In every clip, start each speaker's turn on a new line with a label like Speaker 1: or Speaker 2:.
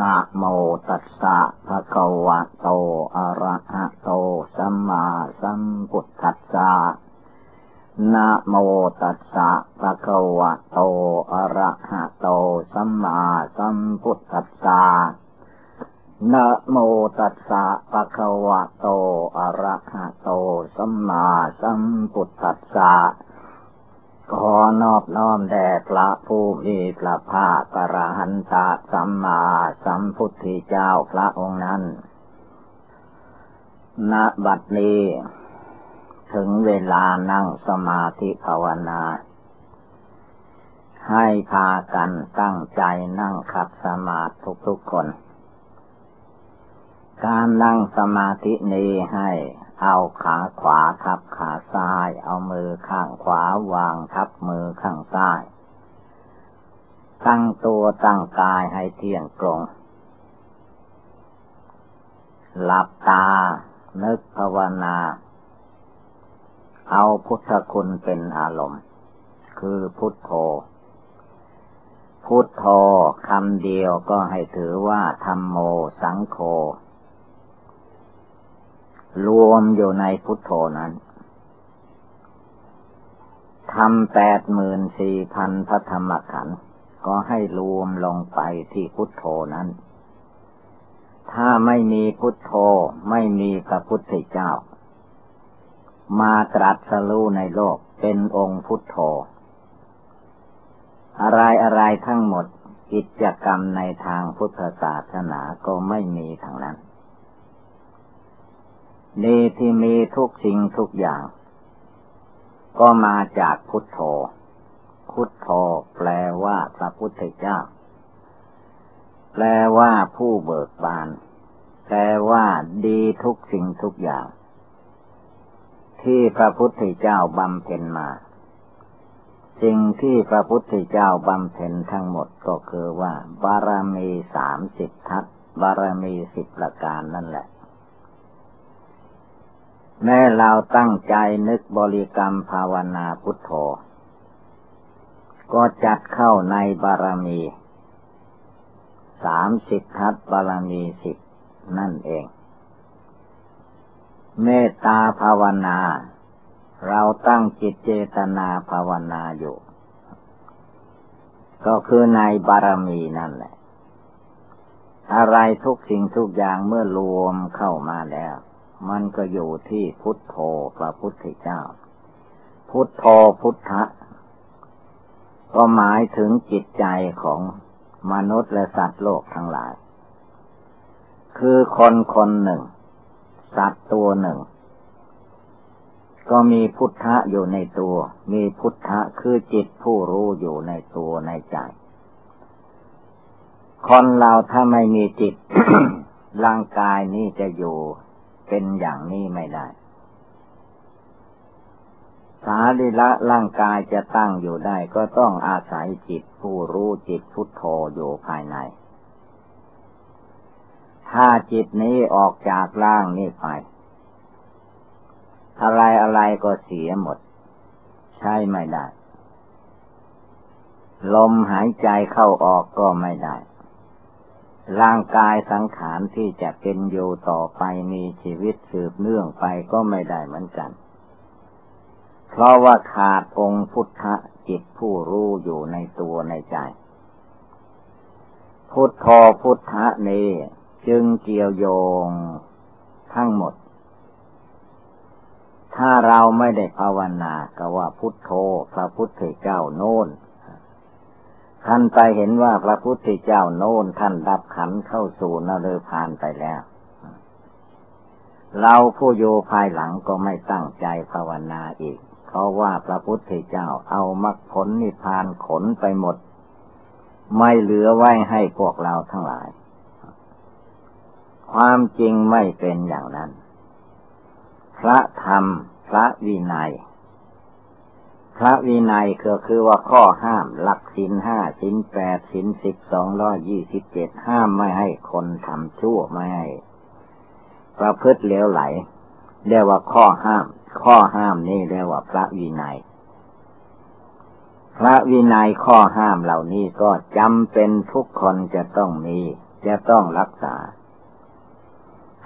Speaker 1: นะโมตัสสะภะคะวะโต อะระหะโต สัมมาสัมพุทธัสสะนะโมตัสสะภะคะวะโต อะระหะโต สัมมาสัมพุทธัสสะนะโมตัสสะภะคะวะโต อะระหะโต สัมมาสัมพุทธัสสะ ขอนอบน้อมแด่พระผู้มีพระภาคกระหันตะสัมมาสัมพุทธเจ้าพระองค์นั้น ณ บัดนี้ ถึงเวลานั่งสมาธิภาวนา ให้พากันตั้งใจนั่งขัดสมาธิทุกๆคน การนั่งสมาธินี้ให้ เอาขาขวาทับขาซ้าย เอามือข้างขวาวางทับมือข้างซ้าย ตั้งตัวตั้งกายให้เที่ยงตรง หลับตา นึกภาวนา เอาพุทธคุณเป็นอารมณ์ คือพุทโธ พุทโธคำเดียวก็ให้ถือว่าธรรมโมสังโฆ รวมอยู่ในพุทโธนั้นทำแปดหมื่นสี่พันพระธรรมขันธ์ก็ให้รวมลงไปที่พุทโธนั้น ถ้าไม่มีพุทโธไม่มีพระพุทธเจ้า มาตรัสรู้ในโลกเป็นองค์พุทโธ อะไรอะไรทั้งหมดกิจกรรมในทางพุทธศาสนาก็ไม่มีทั้งนั้น ดีที่มีทุกสิ่งทุกอย่าง ก็มาจากพุทโธ พุทโธแปลว่าพระพุทธเจ้า แปลว่าผู้เบิกบาน แปลว่าดีทุกสิ่งทุกอย่าง ที่พระพุทธเจ้าบำเพ็ญมา สิ่งที่พระพุทธเจ้าบำเพ็ญทั้งหมดก็คือว่า บารมีสามสิบทัศบารมีสิบประการนั่นแหละ แม้เราตั้งใจนึกบริกรรมภาวนาพุทโธ ก็จัดเข้าในบารมีสามสิบทัศบารมีสิบนั่นเอง เมตตาภาวนา เราตั้งจิตเจตนาภาวนาอยู่ ก็คือในบารมีนั่นแหละ อะไรทุกสิ่งทุกอย่างเมื่อรวมเข้ามาแล้ว มันก็อยู่ที่พุทโธพระพุทธเจ้า พุทโธพุทธะ ก็หมายถึงจิตใจของมนุษย์และสัตว์โลกทั้งหลาย คือคนคนหนึ่ง สัตว์ตัวหนึ่ง ก็มีพุทธะอยู่ในตัว มีพุทธะคือจิตผู้รู้อยู่ในตัวในใจ คนเราถ้าไม่มีจิตร่างกายนี้จะอยู่ เป็นอย่างนี้ไม่ได้ สาริละร่างกายจะตั้งอยู่ได้ก็ต้องอาศัยจิตผู้รู้จิตพุทโธอยู่ภายใน ถ้าจิตนี้ออกจากร่างนี้ไป อะไรอะไรก็เสียหมด ใช่ไม่ได้ ลมหายใจเข้าออกก็ไม่ได้ ร่างกายสังขารที่จะเป็นอยู่ต่อไปมีชีวิตสืบเนื่องไปก็ไม่ได้เหมือนกัน เพราะว่าขาดองค์พุทธจิตผู้รู้อยู่ในตัวในใจ พุทโธพุทธะนี้จึงเกี่ยวโยงทั้งหมด ถ้าเราไม่ได้ภาวนาก็ว่าพุทโธพระพุทธเจ้าโน้น ท่านไปเห็นว่าพระพุทธเจ้าโน้นท่านดับขันเข้าสู่นรกพานไปแล้ว เราผู้อยู่ภายหลังก็ไม่ตั้งใจภาวนาอีก เพราะว่าพระพุทธเจ้าเอามรรคผลนิพพานขนไปหมด ไม่เหลือไว้ให้พวกเราทั้งหลาย ความจริงไม่เป็นอย่างนั้น พระธรรม พระวินัย พระวินัยก็คือว่าข้อห้ามหลักสินห้าสินแปดสินสิบสองร้อยยี่สิบเจ็ดห้ามไม่ให้คนทำชั่วไม่ให้ประพฤติเลวไหล เรียกว่าข้อห้าม ข้อห้ามนี่เรียกว่าพระวินัย พระวินัยข้อห้ามเหล่านี้ก็จำเป็นทุกคนจะต้องมี จะต้องรักษา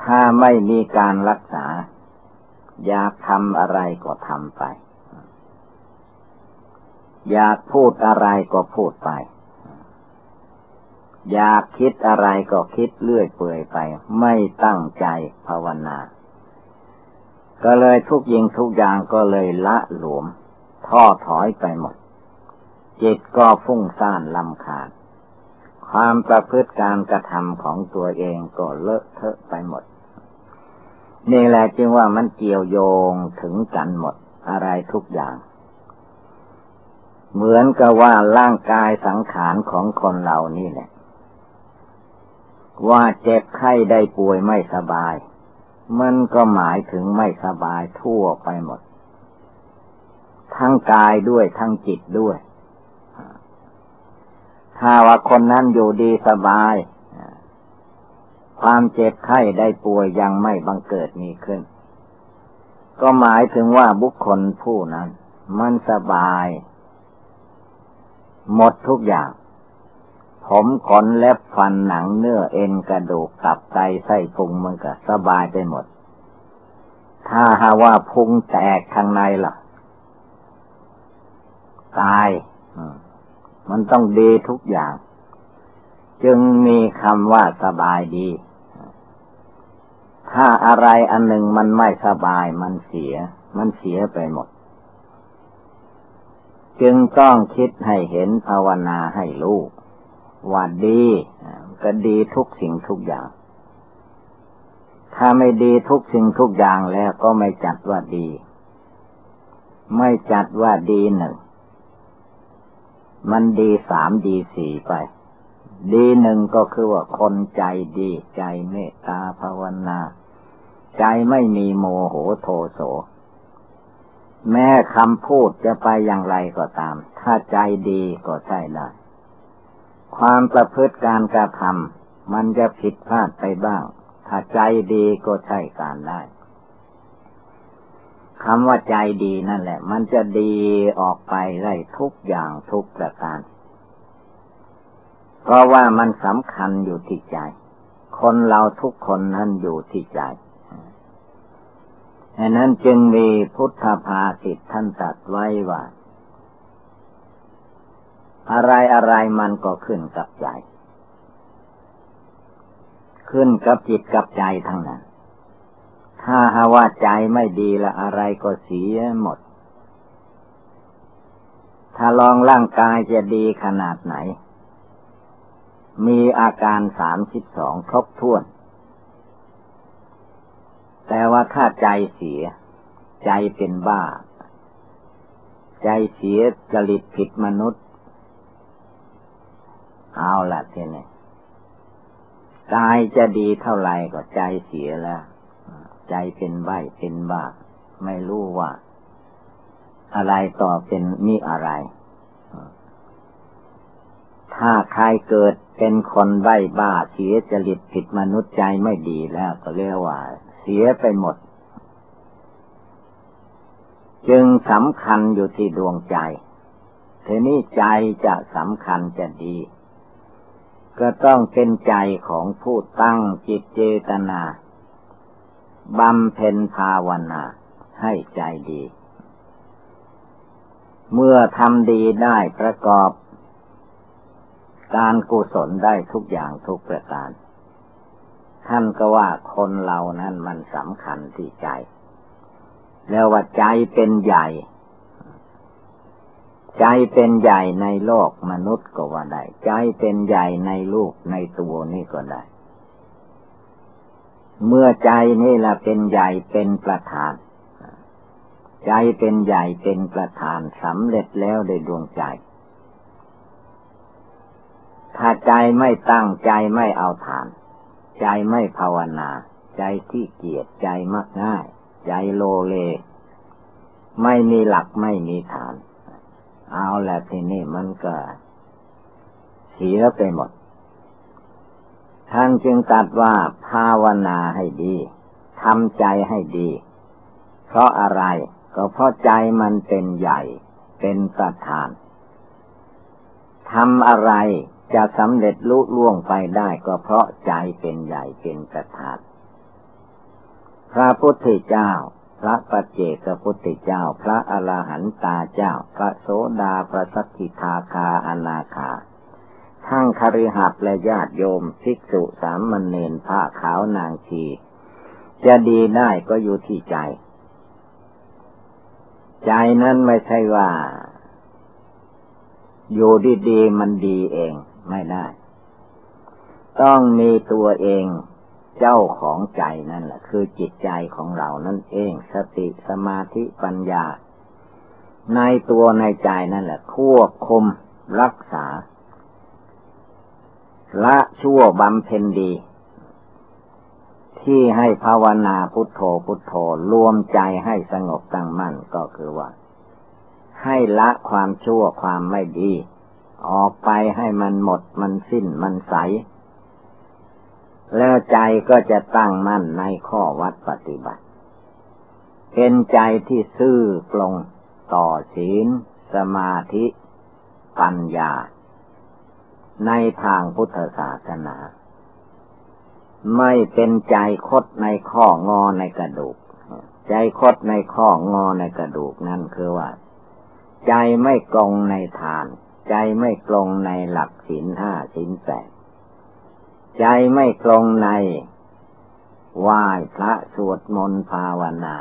Speaker 1: ถ้าไม่มีการรักษา อยากทำอะไรก็ทำไป อยากพูดอะไรก็พูดไป อยากคิดอะไรก็คิดเลื่อยเปื่อยไป ไม่ตั้งใจภาวนา ก็เลยทุกยิงทุกอย่างก็เลยละหลวมท้อถอยไปหมด จิตก็ฟุ้งซ่านลำคาญความประพฤติการกระทำของตัวเองก็เลอะเทอะไปหมด นี่แหละจึงว่ามันเกี่ยวโยงถึงกันหมดอะไรทุกอย่าง เหมือนกับว่าร่างกายสังขารของคนเรานี่แหละ ว่าเจ็บไข้ได้ป่วยไม่สบาย มันก็หมายถึงไม่สบายทั่วไปหมด ทั้งกายด้วยทั้งจิตด้วย ถ้าว่าคนนั้นอยู่ดีสบาย ความเจ็บไข้ได้ป่วยยังไม่บังเกิดมีขึ้น ก็หมายถึงว่าบุคคลผู้นั้น มันสบาย หมดทุกอย่าง ผมขนเล็บฟันหนังเนื้อเอ็นกระดูกตับไตไส้พุงมันก็สบายไปหมด ถ้าหาว่าพุงแตกข้างในล่ะ ตาย มันต้องดีทุกอย่าง จึงมีคำว่าสบายดี ถ้าอะไรอันหนึ่งมันไม่สบายมันเสีย มันเสียไปหมด จึงต้องคิดให้เห็นภาวนาให้รู้ว่าดีก็ดีทุกสิ่งทุกอย่าง ถ้าไม่ดีทุกสิ่งทุกอย่างแล้วก็ไม่จัดว่าดี ไม่จัดว่าดีหนึ่ง มันดีสามดีสี่ไป ดีหนึ่งก็คือว่าคนใจดีใจเมตตาภาวนา ใจไม่มีโมโหโทโส แม้คำพูดจะไปอย่างไรก็ตาม ถ้าใจดีก็ใช่ได้ความประพฤติการกระทำมันจะผิดพลาดไปบ้าง ถ้าใจดีก็ใช่การได้คำว่าใจดีนั่นแหละ มันจะดีออกไปได้ทุกอย่างทุกประการ เพราะว่ามันสำคัญอยู่ที่ใจ คนเราทุกคนนั้นอยู่ที่ใจ ดังนั้นจึงมีพุทธภาสิทท่านตัดไว้ว่า อะไรอะไรมันก็ขึ้นกับใจ ขึ้นกับจิตกับใจทั้งนั้น ถ้าหาว่าใจไม่ดีละอะไรก็เสียหมด ถ้าลองร่างกายจะดีขนาดไหน มีอาการสามสิบสองครบถ้วน แต่ว่าถ้าใจเสีย ใจเป็นบ้า ใจเสียจริตผิดมนุษย์ เอาละทีนี้กายจะดีเท่าไหร่ก็ใจเสียแล้ว ใจเป็นใบเป็นบ้า ไม่รู้ว่า อะไรต่อเป็นมีอะไร ถ้าใครเกิดเป็นคนใบบ้าเสียจริตผิดมนุษย์ใจไม่ดีแล้วก็เรียกว่า เสียไปหมด จึงสำคัญอยู่ที่ดวงใจทีนี้ใจจะสำคัญจะดี ก็ต้องเป็นใจของผู้ตั้งจิตเจตนาบำเพ็ญภาวนาให้ใจดี เมื่อทำดีได้ประกอบ การกุศลได้ทุกอย่างทุกประการ ท่านก็ว่าคนเรานั้นมันสำคัญที่ใจ แล้วว่าใจเป็นใหญ่ ใจเป็นใหญ่ในโลกมนุษย์ก็ว่าได้ ใจเป็นใหญ่ในลูกในตัวนี่ก็ได้ เมื่อใจนี่แหละเป็นใหญ่เป็นประธาน ใจเป็นใหญ่เป็นประธานสำเร็จแล้วโดยดวงใจถ้าใจไม่ตั้งใจไม่เอาฐาน ใจไม่ภาวนา ใจที่เกียจใจมักง่าย ใจโลเล ไม่มีหลักไม่มีฐาน เอาแหละทีนี้มันก็เสียไปหมดท่านจึงตัดว่าภาวนาให้ดีทำใจให้ดี เพราะอะไรก็เพราะใจมันเป็นใหญ่ เป็นประธานทำอะไร จะสำเร็จลุล่วงไปได้ก็เพราะใจเป็นใหญ่เป็นประธานพระพุทธเจ้า พระปัจเจกพุทธเจ้า พระอรหันตาเจ้า พระโสดาพระสักกิทาคาอนาคา ทั้งคริหัดและญาติโยมภิกษุสามมณเณรผ้าขาวนางชี จะดีได้ก็อยู่ที่ใจ ใจนั้นไม่ใช่ว่า อยู่ดีๆมันดีเอง ไม่ได้ ต้องมีตัวเองเจ้าของใจนั่นแหละ คือจิตใจของเรานั่นเอง สติสมาธิปัญญา ในตัวในใจนั่นแหละควบคุมรักษา ละชั่วบำเพ็ญดี ที่ให้ภาวนาพุทโธพุทโธรวมใจให้สงบตั้งมั่นก็คือว่า ให้ละความชั่วความไม่ดี ออกไปให้มันหมดมันสิ้นมันใส แล้วใจก็จะตั้งมั่นในข้อวัดปฏิบัติ เป็นใจที่ซื่อปลงต่อศีล สมาธิ ปัญญา ในทางพุทธศาสนา ไม่เป็นใจคดในข้องอในกระดูก ใจคดในข้องอในกระดูกนั่นคือว่า ใจไม่กลงในทาน ใจไม่กลงในหลักศีลห้าศีลแปดใจไม่ตรงในไหว้พระสวดมนต์ภาวนา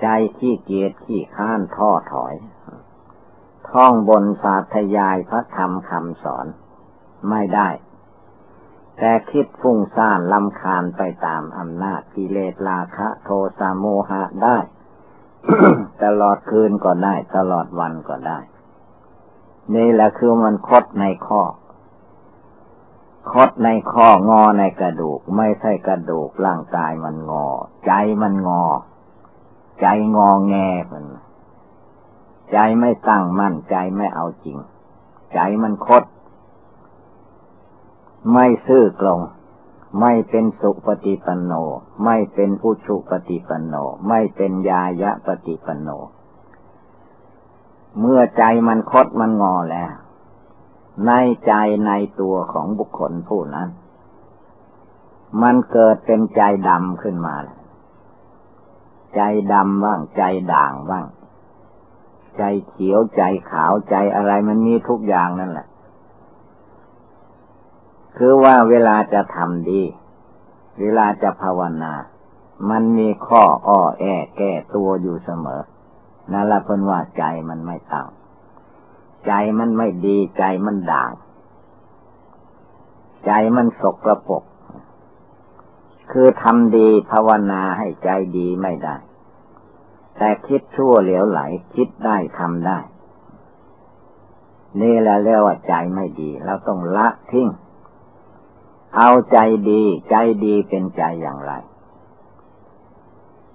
Speaker 1: ใจขี้เกียจขี้ข้านท้อถอย ท่องบนสาธยายพระธรรมคำสอนไม่ได้ แต่คิดฟุ้งซ่านลำคาญไปตามอำนาจกิเลสราคะ โทสะโมหะได้ ตลอดคืนก็ได้ ตลอดวันก็ได้ นี่แหละคือมันคดในข้อ คดในข้องอในกระดูก ไม่ใช่กระดูกร่างกายมันงอ ใจมันงอ ใจงอแงมันใจไม่ตั้งมั่นใจไม่เอาจริง ใจมันคด ไม่ซื่อกลง ไม่เป็นสุปฏิปันโน ไม่เป็นผู้ชุปฏิปันโน ไม่เป็นยายะปฏิปันโน เมื่อใจมันคดมันงอแล้ว ในใจในตัวของบุคคลผู้นั้น มันเกิดเป็นใจดำขึ้นมาใจดำบ้างใจด่างบ้าง ใจเขียวใจขาวใจอะไรมันมีทุกอย่างนั่นแหละ คือว่าเวลาจะทำดี เวลาจะภาวนา มันมีข้ออ้อแอแก้ตัวอยู่เสมอ นั่นละเพิ่นว่าใจมันไม่ตั้งใจมันไม่ดีใจมันด่าง ใจมันสกระปก คือทำดีภาวนาให้ใจดีไม่ได้ แต่คิดชั่วเหลวไหล คิดได้ทำได้ นี่แหละเรียกว่าใจไม่ดี เราต้องละทิ้ง เอาใจดี ใจดีเป็นใจอย่างไร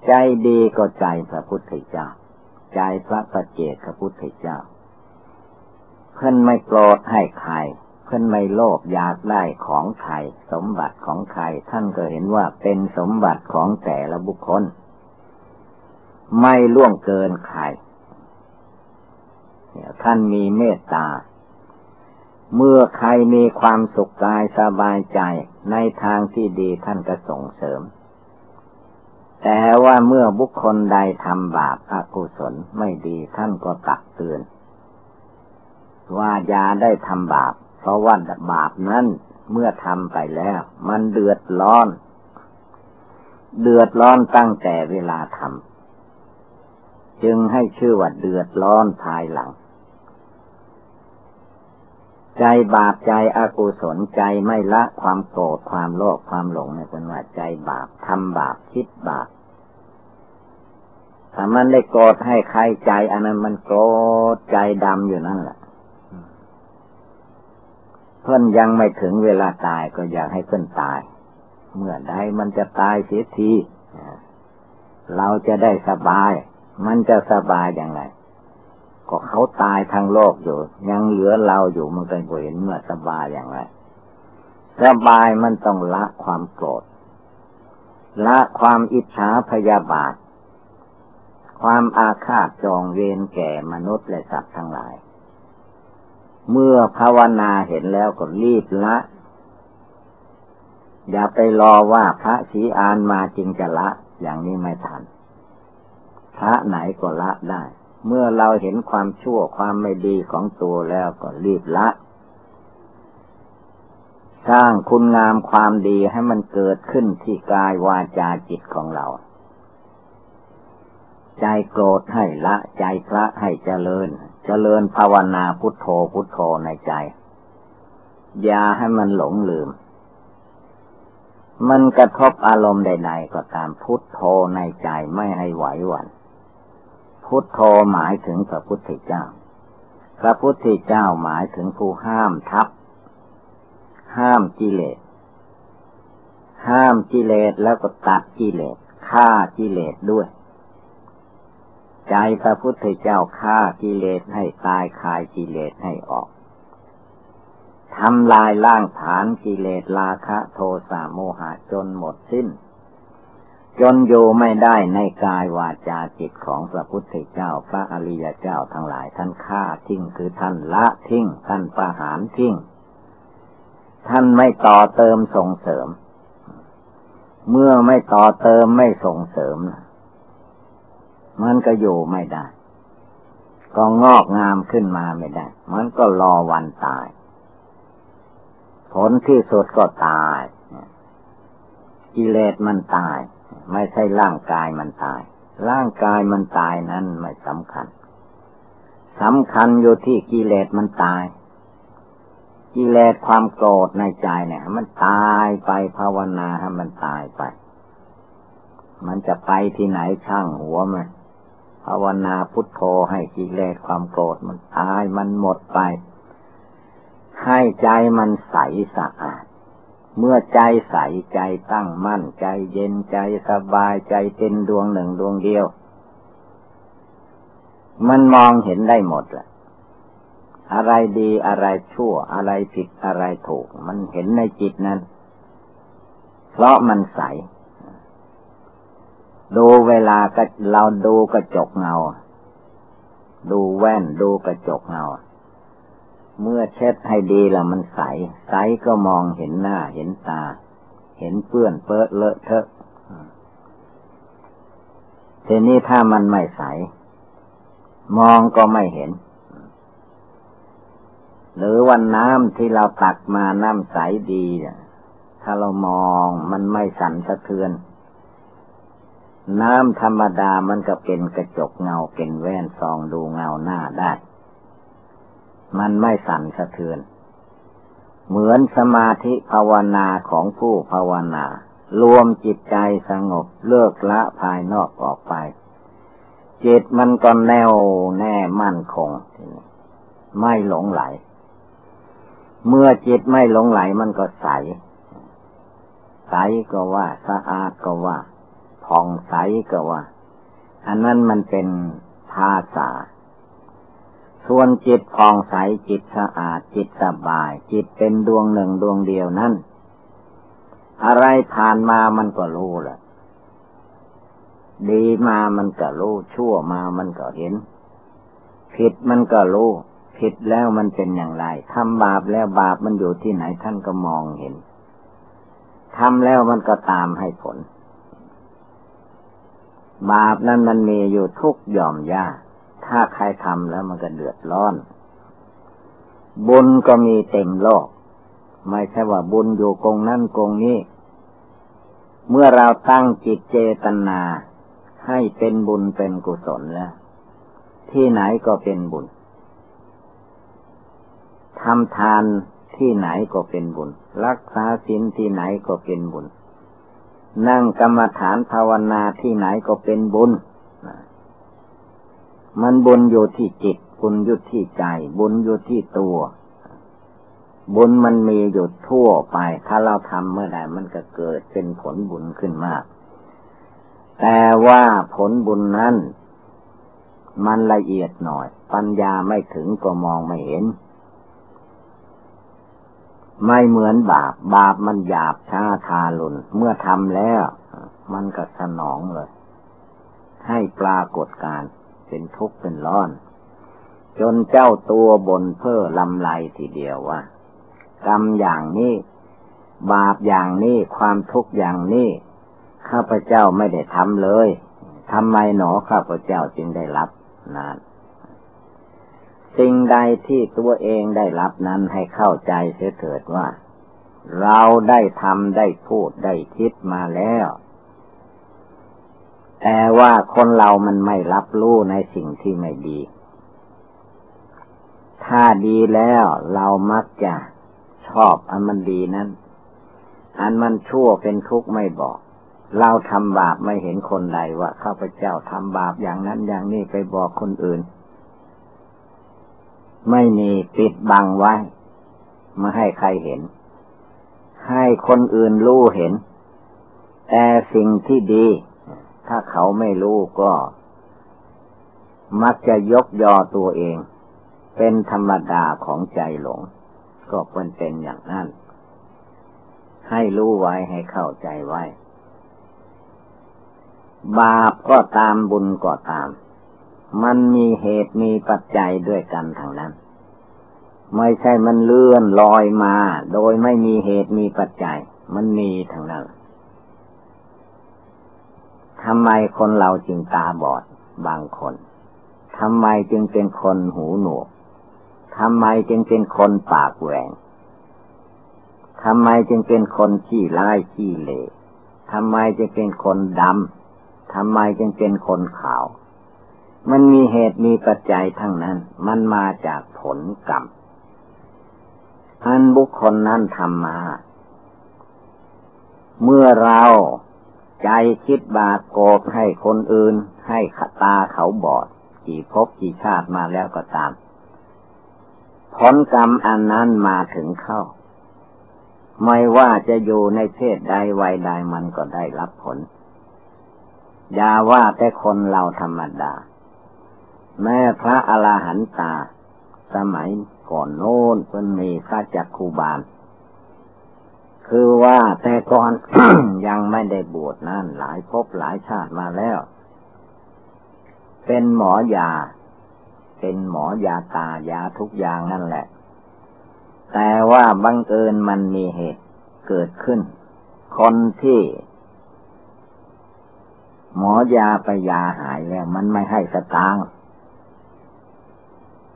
Speaker 1: ใจดีก็ใจพระพุทธเจ้า ใจพระปัจเจกพุทธเจ้า เพื่อนไม่โกรธให้ใคร เพื่อนไม่โลภอยากได้ของใคร สมบัติของใคร ท่านก็เห็นว่าเป็นสมบัติของแต่ละบุคคล ไม่ล่วงเกินใครท่านมีเมตตา เมื่อใครมีความสุขกายสบายใจในทางที่ดีท่านก็ส่งเสริม แต่ว่าเมื่อบุคคลใดทำบาปอกุศลไม่ดีท่านก็ตักเตือน ว่าอย่าได้ทำบาป เพราะว่าบาปนั้นเมื่อทำไปแล้ว มันเดือดร้อน เดือดร้อนตั้งแต่เวลาทำจึงให้ชื่อว่าเดือดร้อนภายหลัง ใจบาปใจอกุศลใจไม่ละความโกรธความโลภความหลงเนี่ยเป็นว่าใจบาปทำบาปคิดบาปถ้ามันได้โกรธให้ใครใจ อันนั้นมันโกรธใจดำอยู่นั่นแหละเพื่อนยังไม่ถึงเวลาตายก็อยากให้เพื่อนตาย เมื่อใดมันจะตายเสียทีเราจะได้สบาย มันจะสบายอย่างไร ก็เขาตายทางโลกอยู่ ยังเหลือเราอยู่มันก็เห็นเมื่อสบายอย่างไรสบายมันต้องละความโกรธละความอิจฉาพยาบาท ความอาฆาตจองเวรแก่มนุษย์และสัตว์ทั้งหลาย เมื่อภาวนาเห็นแล้วก็รีบละ อย่าไปรอว่าพระสีอานมาจริงจะละ อย่างนี้ไม่ทัน พระไหนก็ละได้ เมื่อเราเห็นความชั่วความไม่ดีของตัวแล้วก็รีบละ สร้างคุณงามความดีให้มันเกิดขึ้นที่กายวาจาจิตของเรา ใจโกรธให้ละ ใจพระให้เจริญ เจริญภาวนาพุทโธพุทโธในใจ อย่าให้มันหลงลืม มันกระทบอารมณ์ใด ๆ ก็ตามพุทโธในใจไม่ให้ไหวหวัน่น พุทโธหมายถึงพระพุทธเจ้า พระพุทธเจ้าหมายถึงผู้ห้ามทับ ห้ามกิเลส ห้ามกิเลสแล้วก็ตัดกิเลสฆ่ากิเลสด้วย ใจพระพุทธเจ้าฆ่ากิเลสให้ตายคายกิเลสให้ออกทำลายล่างฐานกิเลสราคะโทสะโมหะจนหมดสิ้น จนอยู่ไม่ได้ในกายวาจาจิตของพระพุทธเจ้าพระอริยเจ้าทั้งหลายท่านฆ่าทิ้งคือท่านละทิ้งท่านประหารทิ้งท่านไม่ต่อเติมส่งเสริม เมื่อไม่ต่อเติมไม่ส่งเสริม มันก็อยู่ไม่ได้ ก็งอกงามขึ้นมาไม่ได้ มันก็รอวันตาย ผลที่สุดก็ตายกิเลสมันตาย ไม่ใช่ร่างกายมันตาย ร่างกายมันตายนั้นไม่สำคัญสำคัญอยู่ที่กิเลสมันตาย กิเลสความโกรธในใจเนี่ย มันตายไปภาวนาให้มันตายไป มันจะไปที่ไหนช่างหัวมันภาวนาพุทโธให้กิเลสความโกรธมันตายมันหมดไป ให้ใจมันใสสะอาด เมื่อใจใสใจตั้งมั่นใจเย็นใจสบายใจเป็นดวงหนึ่งดวงเดียว มันมองเห็นได้หมดแหละอะไรดีอะไรชั่วอะไรผิดอะไรถูก มันเห็นในจิตนั้น เพราะมันใส ดูเวลาก็เราดูกระจกเงา ดูแว่นดูกระจกเงา เมื่อเช็ดให้ดีแล้วมันใส ใสก็มองเห็นหน้าเห็นตา เห็นเปื้อนเปื้อเลอะเทอะทีนี้ถ้ามันไม่ใส มองก็ไม่เห็น หรือวันน้ำที่เราตักมาน้ำใสดีถ้าเรามองมันไม่สั่นสะเทือน น้ำธรรมดามันก็เป็นกระจกเงาเป็นแว่นซองดูเงาหน้าได้ มันไม่สั่นสะเทือน เหมือนสมาธิภาวนาของผู้ภาวนา รวมจิตใจสงบเลิกละภายนอกออกไป จิตมันก็แน่วแน่มั่นคง ไม่หลงไหล เมื่อจิตไม่หลงไหลมันก็ใส ใสก็ว่าสะอาดก็ว่าผ่องใสก็ว่า อันนั้นมันเป็นภาษา ส่วนจิตผ่องใสจิตสะอาดจิตสบาย จิตเป็นดวงหนึ่งดวงเดียวนั้นอะไรผ่านมามันก็รู้แหละดีมามันก็รู้ ชั่วมามันก็เห็น ผิดมันก็รู้ ผิดแล้วมันเป็นอย่างไรทำบาปแล้วบาปมันอยู่ที่ไหนท่านก็มองเห็นทำแล้วมันก็ตามให้ผล บาปนั้นมันมีอยู่ทุกหย่อมย่า ถ้าใครทำแล้วมันก็เดือดร้อน บุญก็มีเต็มโลก ไม่ใช่ว่าบุญอยู่กงนั่นกงนี้ เมื่อเราตั้งจิตเจตนา ให้เป็นบุญเป็นกุศลแล้ว ที่ไหนก็เป็นบุญทำทานที่ไหนก็เป็นบุญ รักษาศีลที่ไหนก็เป็นบุญ นั่งกรรมฐานภาวนาที่ไหนก็เป็นบุญ มันบุญอยู่ที่จิต บุญอยู่ที่ใจ บุญอยู่ที่ตัว บุญมันมีอยู่ทั่วไป ถ้าเราทำเมื่อใดมันก็เกิดเป็นผลบุญขึ้นมากแต่ว่าผลบุญนั้น มันละเอียดหน่อย ปัญญาไม่ถึงก็มองไม่เห็น ไม่เหมือนบาป บาปมันหยาบช้าทารุนเมื่อทำแล้ว มันก็สนองเลย ให้ปรากฏการ เป็นทุกข์เป็นร้อน จนเจ้าตัวบนเพ้อลำไรทีเดียวว่ากรรมอย่างนี้ บาปอย่างนี้ความทุกข์อย่างนี้ข้าพเจ้าไม่ได้ทำเลยทำไมหนอข้าพเจ้าจึงได้รับนานสิ่งใดที่ตัวเองได้รับนั้นให้เข้าใจเสียเถิดว่า เราได้ทำได้พูดได้คิดมาแล้ว แต่ว่าคนเรามันไม่รับรู้ในสิ่งที่ไม่ดี ถ้าดีแล้วเรามักจะชอบอันมันดีนั้น อันมันชั่วเป็นทุกข์ไม่บอก เราทำบาปไม่เห็นคนใดว่าข้าพเจ้าทำบาปอย่างนั้นอย่างนี้ไปบอกคนอื่น ไม่มีปิดบังไว้มาให้ใครเห็น ให้คนอื่นรู้เห็น แต่สิ่งที่ดี ถ้าเขาไม่รู้ก็ มักจะยกยอตัวเอง เป็นธรรมดาของใจหลง ก็เป็นเป็นอย่างนั้น ให้รู้ไว้ให้เข้าใจไว้ บาปก็ตามบุญก็ตาม มันมีเหตุมีปัจจัยด้วยกันทางนั้น ไม่ใช่มันเลื่อนลอยมา โดยไม่มีเหตุมีปัจจัย มันมีทางนั้น ทำไมคนเราจึงตาบอดบางคน ทำไมจึงเป็นคนหูหนวก ทำไมจึงเป็นคนปากแหวงทำไมจึงเป็นคนขี้ร้ายขี้เละทำไมจึงเป็นคนดำ ทำไมจึงเป็นคนขาว มันมีเหตุมีปัจจัยทั้งนั้น มันมาจากผลกรรมอันบุคคลนั้นทำมา เมื่อเรา ใจคิดบาปโกรธให้คนอื่น ให้ขตาเขาบอด กี่ภพกี่ชาติมาแล้วก็ตาม ผลกรรมอันนั้นมาถึงเข้า ไม่ว่าจะอยู่ในเพศใดวัยใดมันก็ได้รับผล อย่าว่าแต่คนเราธรรมดา แม่พระอรหันตา สมัยก่อนโน้นเพิ่นมีพระจักคูบาล คือว่าแต่ก่อนยังไม่ได้บวชนั่นหลายภพหลายชาติมาแล้ว เป็นหมอยา เป็นหมอยาตายาทุกอย่างนั่นแหละ แต่ว่าบังเอิญมันมีเหตุเกิดขึ้น คนที่ หมอยาไปยาหายแล้ว มันไม่ให้สตางค์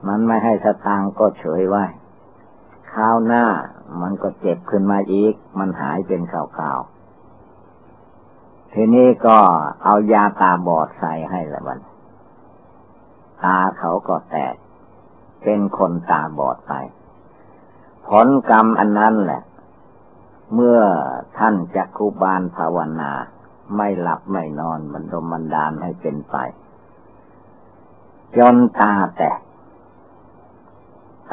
Speaker 1: มันไม่ให้สตางก็เฉยไว้ข้าวหน้า มันก็เจ็บขึ้นมาอีก มันหายเป็นข่าวๆ ทีนี้ก็เอายาตาบอดใส่ให้ละมัน ตาเขาก็แตก เป็นคนตาบอดไป ผลกรรมอันนั้นแหละ เมื่อท่านจักคุบาลภาวนา ไม่หลับไม่นอนมันรมันดานให้เป็นไป จนตาแตก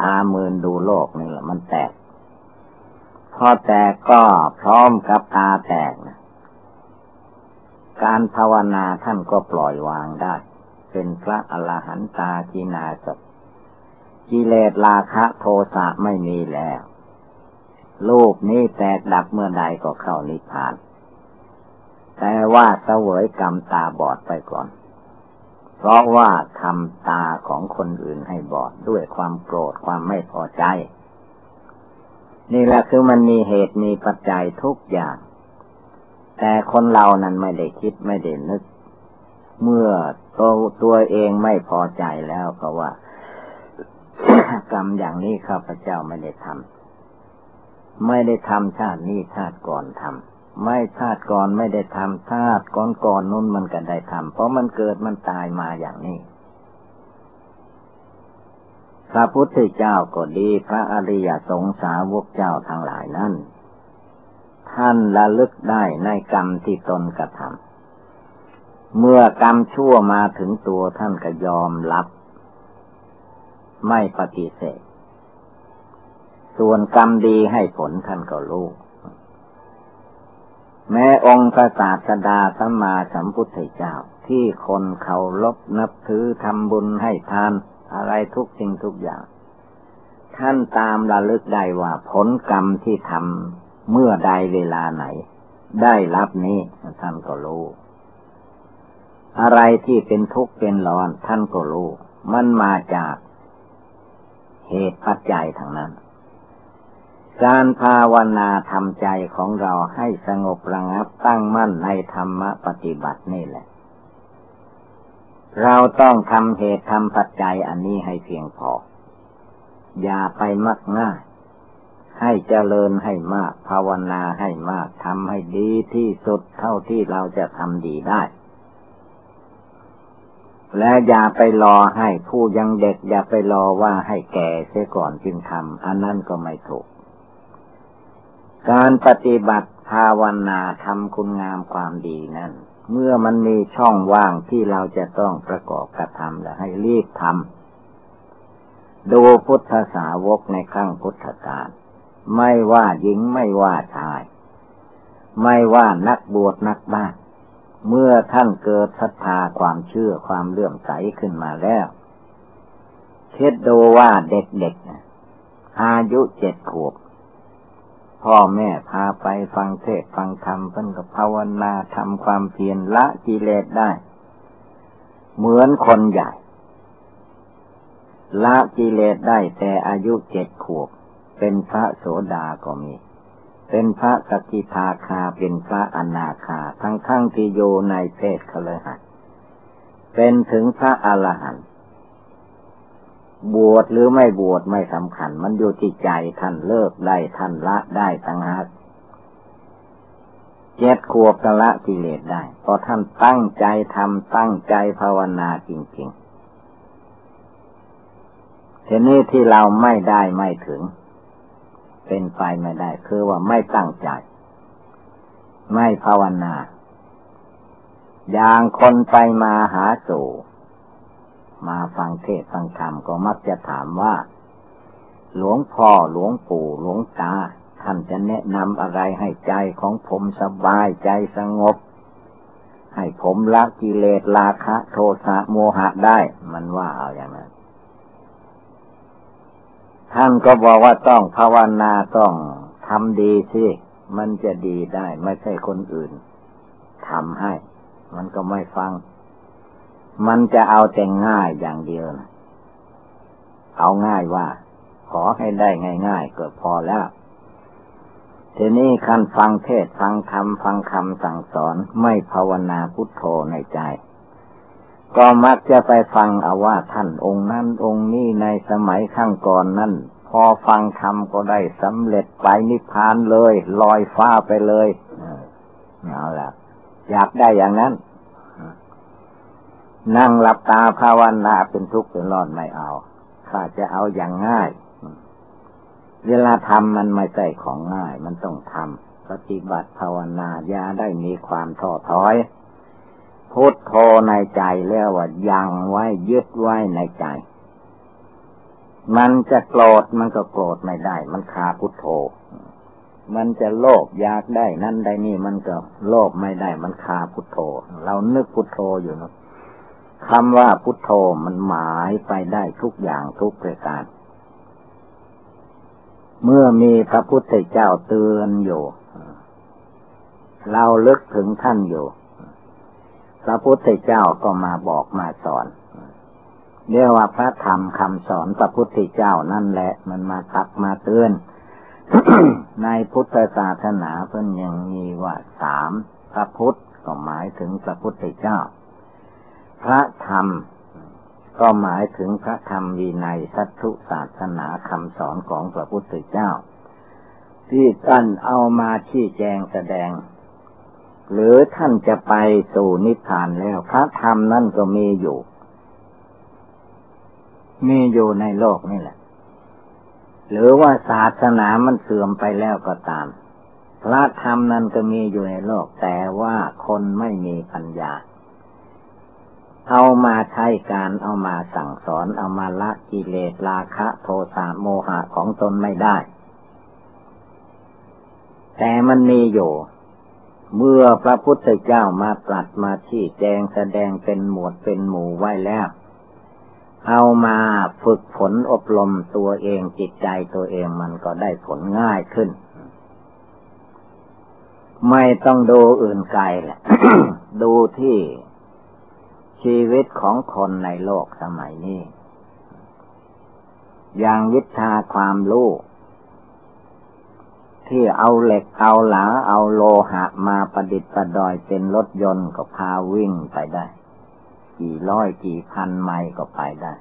Speaker 1: ตามืนดูโลกนี่แหละมันแตก พอแตกก็พร้อมกับตาแตกนะการภาวนาท่านก็ปล่อยวางได้ เป็นพระอรหันตาจีนาศกิเลสราคะโทสะไม่มีแล้วลูกนี้แตกดับเมื่อใดก็เข้านิพพาน แต่ว่าเสวยกรรมตาบอดไปก่อน เพราะว่าทำตาของคนอื่นให้บอดด้วยความโกรธความไม่พอใจ นี่แหละคือมันมีเหตุมีปัจจัยทุกอย่าง แต่คนเรานั้นไม่ได้คิดไม่ได้นึก เมื่อตัวตัวเองไม่พอใจแล้วก็ว่ากรรมอย่างนี้ข้าพเจ้าไม่ได้ทำไม่ได้ทำชาตินี้ชาติก่อนทำไม่ชาติก่อนไม่ได้ทำชาติก่อนก่อนนู้นมันก็ได้ทำเพราะมันเกิดมันตายมาอย่างนี้ พระพุทธเจ้าก็ดีพระอริยสงสาวกเจ้าทั้งหลายนั้นท่านละลึกได้ในกรรมที่ตนกระทำเมื่อกรรมชั่วมาถึงตัวท่านก็ยอมรับ ไม่ปฏิเสธ ส่วนกรรมดีให้ผลท่านก็รู้ แม้องค์พระศาสดาสัมมาสัมพุทธเจ้าที่คนเขาลบนับถือทำบุญให้ทาน อะไรทุกสิ่งทุกอย่าง ท่านตามระลึกได้ว่าผลกรรมที่ทำเมื่อใดเวลาไหน ได้รับนี้ท่านก็รู้ อะไรที่เป็นทุกข์เป็นร้อนท่านก็รู้ มันมาจากเหตุปัจจัยทางนั้น การภาวนาทำใจของเราให้สงบระงับตั้งมั่นในธรรมปฏิบัตินี่แหละ เราต้องทำเหตุทำปัจจัยอันนี้ให้เพียงพอ อย่าไปมักง่าย ให้เจริญให้มาก ภาวนาให้มากทำให้ดีที่สุดเท่าที่เราจะทำดีได้ และอย่าไปรอให้ผู้ยังเด็ก อย่าไปรอว่าให้แก่เสียก่อนจึงทำอันนั้นก็ไม่ถูก การปฏิบัติภาวนาทำคุณงามความดีนั้น เมื่อมันมีช่องว่างที่เราจะต้องประกอบกระทำและให้รีบทำดูพุทธสาวกในครั้งพุทธกาลไม่ว่าหญิงไม่ว่าชาย ไม่ว่านักบวชนักบ้านเมื่อท่านเกิดศรัทธาความเชื่อความเลื่อมใสขึ้นมาแล้วคิดดูว่าเด็กๆอายุเจ็ดขวบ พ่อแม่พาไปฟังเทศฟังธรรมเพิ่นกับภาวนาทำความเพียรละกิเลสได้ เหมือนคนใหญ่ ละกิเลสได้แต่อายุเจ็ดขวบ เป็นพระโสดาก็มี เป็นพระสกิทาคาเป็นพระอนาคา ทั้งทั้งที่โยในเพศเขาเลยหัดเป็นถึงพระอรหันต์ บวชหรือไม่บวชไม่สำคัญ มันอยู่ที่ใจท่านเลิกได้ท่านละได้ตั้งหากเจ็ดขวบกละกิเลสได้เพราะท่านตั้งใจทำตั้งใจภาวนาจริงๆทีนี้ที่เราไม่ได้ไม่ถึง เป็นไปไม่ได้ คือว่าไม่ตั้งใจ ไม่ภาวนา อย่างคนไปมาหาสู่ มาฟังเทศฟังธรรมก็มักจะถามว่า หลวงพ่อหลวงปู่หลวงตา ท่านจะแนะนำอะไรให้ใจของผมสบายใจสงบ ให้ผมละกิเลสราคะ โทสะโมหะได้ มันว่าเอาอย่างนั้น ท่านก็บอกว่าต้องภาวนาต้องทำดีสิมันจะดีได้ ไม่ใช่คนอื่นทำให้ มันก็ไม่ฟัง มันจะเอาแต่ง่ายอย่างเดียวนะเอาง่ายว่า ขอให้ได้ง่าย ๆ ก็พอแล้ว ทีนี้คันฟังเทศฟังธรรมฟังคำสั่งสอนไม่ภาวนาพุทโธในใจ ก็มักจะไปฟังเอาว่าท่านองค์นั้นองค์นี้ในสมัยข้างก่อนนั้นพอฟังธรรมก็ได้สำเร็จไปนิพพานเลย ลอยฟ้าไปเลยเอาละอยากได้อย่างนั้น นั่งหลับตาภาวนาเป็นทุกข์เป็นร้อนไม่เอาข้าจะเอาอย่างง่าย เวลาทำมันไม่ใช่ของง่าย มันต้องทำปฏิบัติภาวนาอย่าได้มีความท้อถอยพุทโธในใจแล้วว่ายังไว้ยึดไว้ในใจ มันจะโกรธมันก็โกรธไม่ได้ มันคาพุทโธ มันจะโลภอยากได้นั่นได้นี่มันก็โลภไม่ได้ มันคาพุทโธ เรานึกพุทโธอยู่นะ คำว่าพุทโธมันหมายไปได้ทุกอย่างทุกประการ เมื่อมีพระพุทธเจ้าเตือนอยู่ เราลึกถึงท่านอยู่ พระพุทธเจ้าก็มาบอกมาสอนเรียกว่าพระธรรมคำสอนพระพุทธเจ้านั่นแหละ มันมาตักมาเตือน ในพุทธศาสนาเพิ่นยังมีว่าสามพระพุทธก็หมายถึงพระพุทธเจ้า พระธรรม ก็หมายถึงพระธรรมวีในสัตถุศาสนาคำสอนของพระพุทธเจ้า ที่ท่านเอามาชี้แจงแสดง หรือท่านจะไปสู่นิพพานแล้ว พระธรรมนั่นก็มีอยู่ มีอยู่ในโลกนี่แหละ หรือว่าศาสนามันเสื่อมไปแล้วก็ตามพระธรรมนั้นก็มีอยู่ในโลกแต่ว่าคนไม่มีปัญญา เอามาใช้การเอามาสั่งสอนเอามาละกิเลสราคะโทสะโมหะของตนไม่ได้ แต่มันมีอยู่ เมื่อพระพุทธเจ้ามาตรัสมาที่แจงแสดงเป็นหมวดเป็นหมู่ไว้แล้ว เอามาฝึกฝนอบรมตัวเองจิตใจตัวเองมันก็ได้ผลง่ายขึ้นไม่ต้องดูอื่นไกลแหละ ดูที่ ชีวิตของคนในโลกสมัยนี้ อย่างวิชาความรู้ที่เอาเหล็กเอาหลาเอาโลหะมาประดิษฐ์ประดอยเป็นรถยนต์ก็พาวิ่งไปได้ กี่ร้อยกี่พันไมล์ก็ไปได้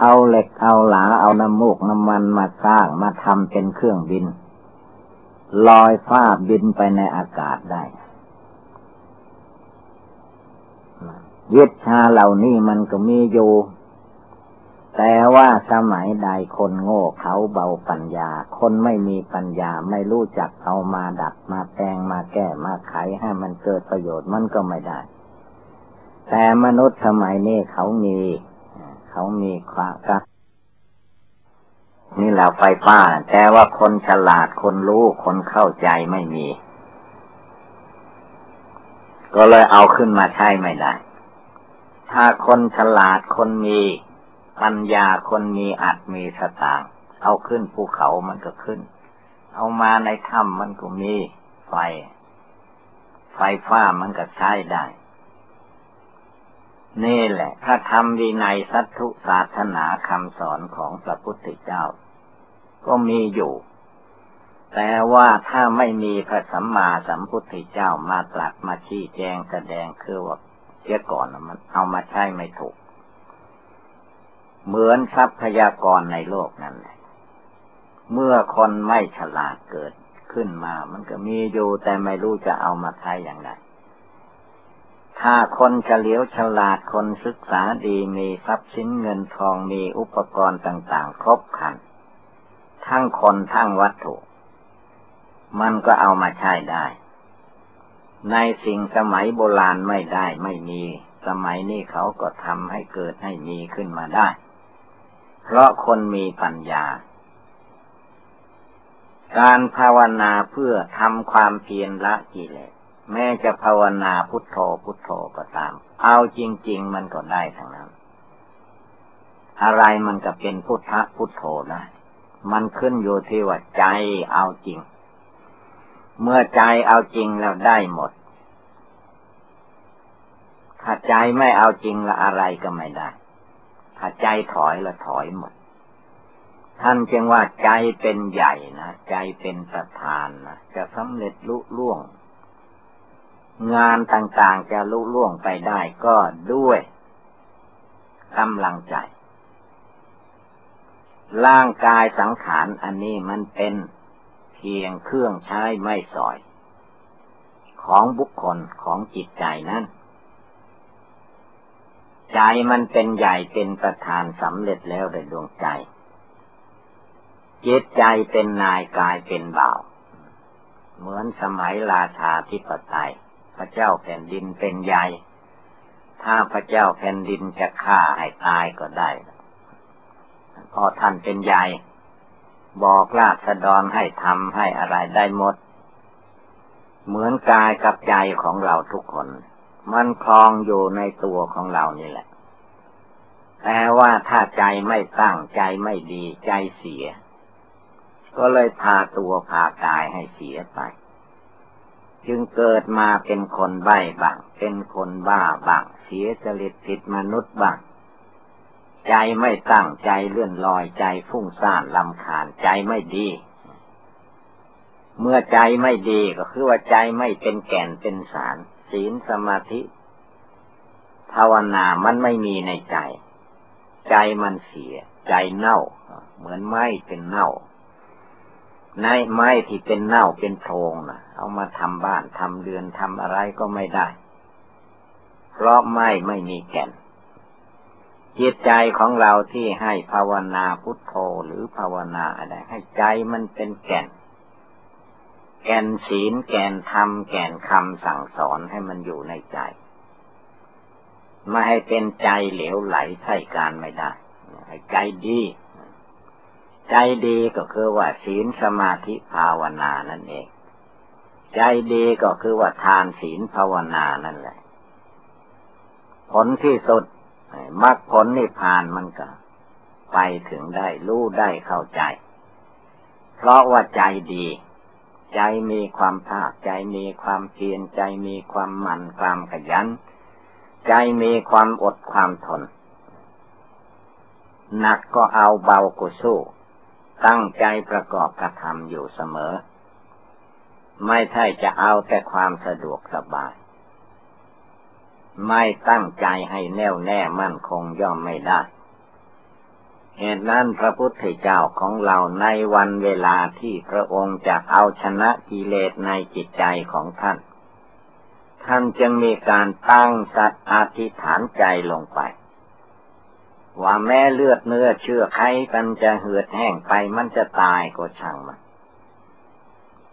Speaker 1: เอาเหล็กเอาหลาเอาน้ำมูกน้ำมันมาสร้างมาทำเป็นเครื่องบิน ลอยฟ้าบินไปในอากาศได้ วิชาเหล่านี้มันก็มีอยู่ แต่ว่าสมัยใดคนโง่เขาเบาปัญญา คนไม่มีปัญญาไม่รู้จักเอามาดัดมาแปลงมาแก้มาไขให้มันเกิดประโยชน์มันก็ไม่ได้ แต่มนุษย์สมัยนี้เขามี เขามีความกันี่แหละไฟฟ้า แต่ว่าคนฉลาดคนรู้คนเข้าใจไม่มี ก็เลยเอาขึ้นมาใช้ไม่ได้ ถ้าคนฉลาดคนมีปัญญาคนมีอัดมีสตางเอาขึ้นภูเขามันก็ขึ้น เอามาในถ้ำมันก็มีไฟ ไฟฟ้ามันก็ใช้ได้ นี่แหละถ้าทำดีในสัตถุศาสนาคำสอนของพระพุทธเจ้า ก็มีอยู่ แต่ว่าถ้าไม่มีพระสัมมาสัมพุทธเจ้ามาตรัสมาชี้แจงแสดงคือว่า เสียก่อนมันเอามาใช้ไม่ถูก เหมือนทรัพยากรในโลกนั่นแหละ เมื่อคนไม่ฉลาดเกิดขึ้นมา มันก็มีอยู่แต่ไม่รู้จะเอามาใช้อย่างไร ถ้าคนเฉลียวฉลาดคนศึกษาดีมีทรัพย์สินเงินทองมีอุปกรณ์ต่างๆ ครบครัน ทั้งคนทั้งวัตถุ มันก็เอามาใช้ได้ ในสิ่งสมัยโบราณไม่ได้ไม่มี สมัยนี้เขาก็ทำให้เกิดให้มีขึ้นมาได้ เพราะคนมีปัญญา การภาวนาเพื่อทำความเพียรละกิเลสแม้จะภาวนาพุทโธพุทโธก็ตาม เอาจริง ๆ มันก็ได้ทั้งนั้น อะไรมันก็เป็นพุทธพุทโธได้ มันขึ้นอยู่ที่ว่าใจเอาจริง เมื่อใจเอาจริงแล้วได้หมด ถ้าใจไม่เอาจริงละอะไรก็ไม่ได้ ถ้าใจถอยละถอยหมด ท่านจึงว่าใจเป็นใหญ่นะ ใจเป็นประธานนะจะสำเร็จลุล่วง งานต่างๆจะลุล่วงไปได้ก็ด้วยกำลังใจ ร่างกายสังขารอันนี้มันเป็น เพียงเครื่องใช้ไม่สอย ของบุคคลของจิตใจนั้น ใจมันเป็นใหญ่เป็นประธานสำเร็จแล้วในดวงใจ จิตใจเป็นนายกายเป็นบ่าว เหมือนสมัยราชาธิปไตย พระเจ้าแผ่นดินเป็นใหญ่ ถ้าพระเจ้าแผ่นดินจะฆ่าให้ตายก็ได้พอท่านเป็นใหญ่ บอกราษฎรให้ทำให้อะไรได้หมด เหมือนกายกับใจของเราทุกคน มันคลองอยู่ในตัวของเรานี่แหละ แต่ว่าถ้าใจไม่ตั้งใจไม่ดีใจเสีย ก็เลยพาตัวพากายให้เสียไป จึงเกิดมาเป็นคนใบ้บ้างเป็นคนบ้าบ้างเสียจริตผิดมนุษย์บ้าง ใจไม่ตั้งใจเลื่อนลอยใจฟุ้งซ่านลำคาญใจไม่ดี เมื่อใจไม่ดีก็คือว่าใจไม่เป็นแก่นเป็นสารศีลสมาธิ ภาวนามันไม่มีในใจ ใจมันเสีย ใจเน่า เหมือนไม้เป็นเน่าในไม้ที่เป็นเน่าเป็นโพรงนะเอามาทำบ้านทำเรือนทำอะไรก็ไม่ได้ เพราะไม้ไม่มีแก่น จิตใจของเราที่ให้ภาวนาพุทโธหรือภาวนาอะไรให้ใจมันเป็นแก่น แก่นศีลแก่นธรรมแก่นคำสั่งสอนให้มันอยู่ในใจ ไม่ให้เป็นใจเหลวไหลใช่การไม่ได้ ให้ใจดี ใจดีก็คือว่าศีลสมาธิภาวนานั่นเอง ใจดีก็คือว่าทานศีลภาวนานั่นแหละ ผลที่สุด มรรคผลนิพพานมันก็ ไปถึงได้รู้ได้เข้าใจ เพราะว่าใจดี ใจมีความภาคใจมีความเพียรใจมีความหมั่นความขยัน ใจมีความอดความทนหนักก็เอาเบาก็สู้ ตั้งใจประกอบกระทำอยู่เสมอ ไม่ใช่จะเอาแต่ความสะดวกสบาย ไม่ตั้งใจให้แน่วแน่มั่นคงย่อมไม่ได้ เหตุนั้นพระพุทธเจ้าของเราในวันเวลาที่พระองค์จะเอาชนะกิเลสในจิตใจของท่าน ท่านจึงมีการตั้งสัตว์อธิษฐานใจลงไป ว่าแม้เลือดเนื้อเชื่อไขกันจะเหือดแห้งไปมันจะตายก็ช่างมัน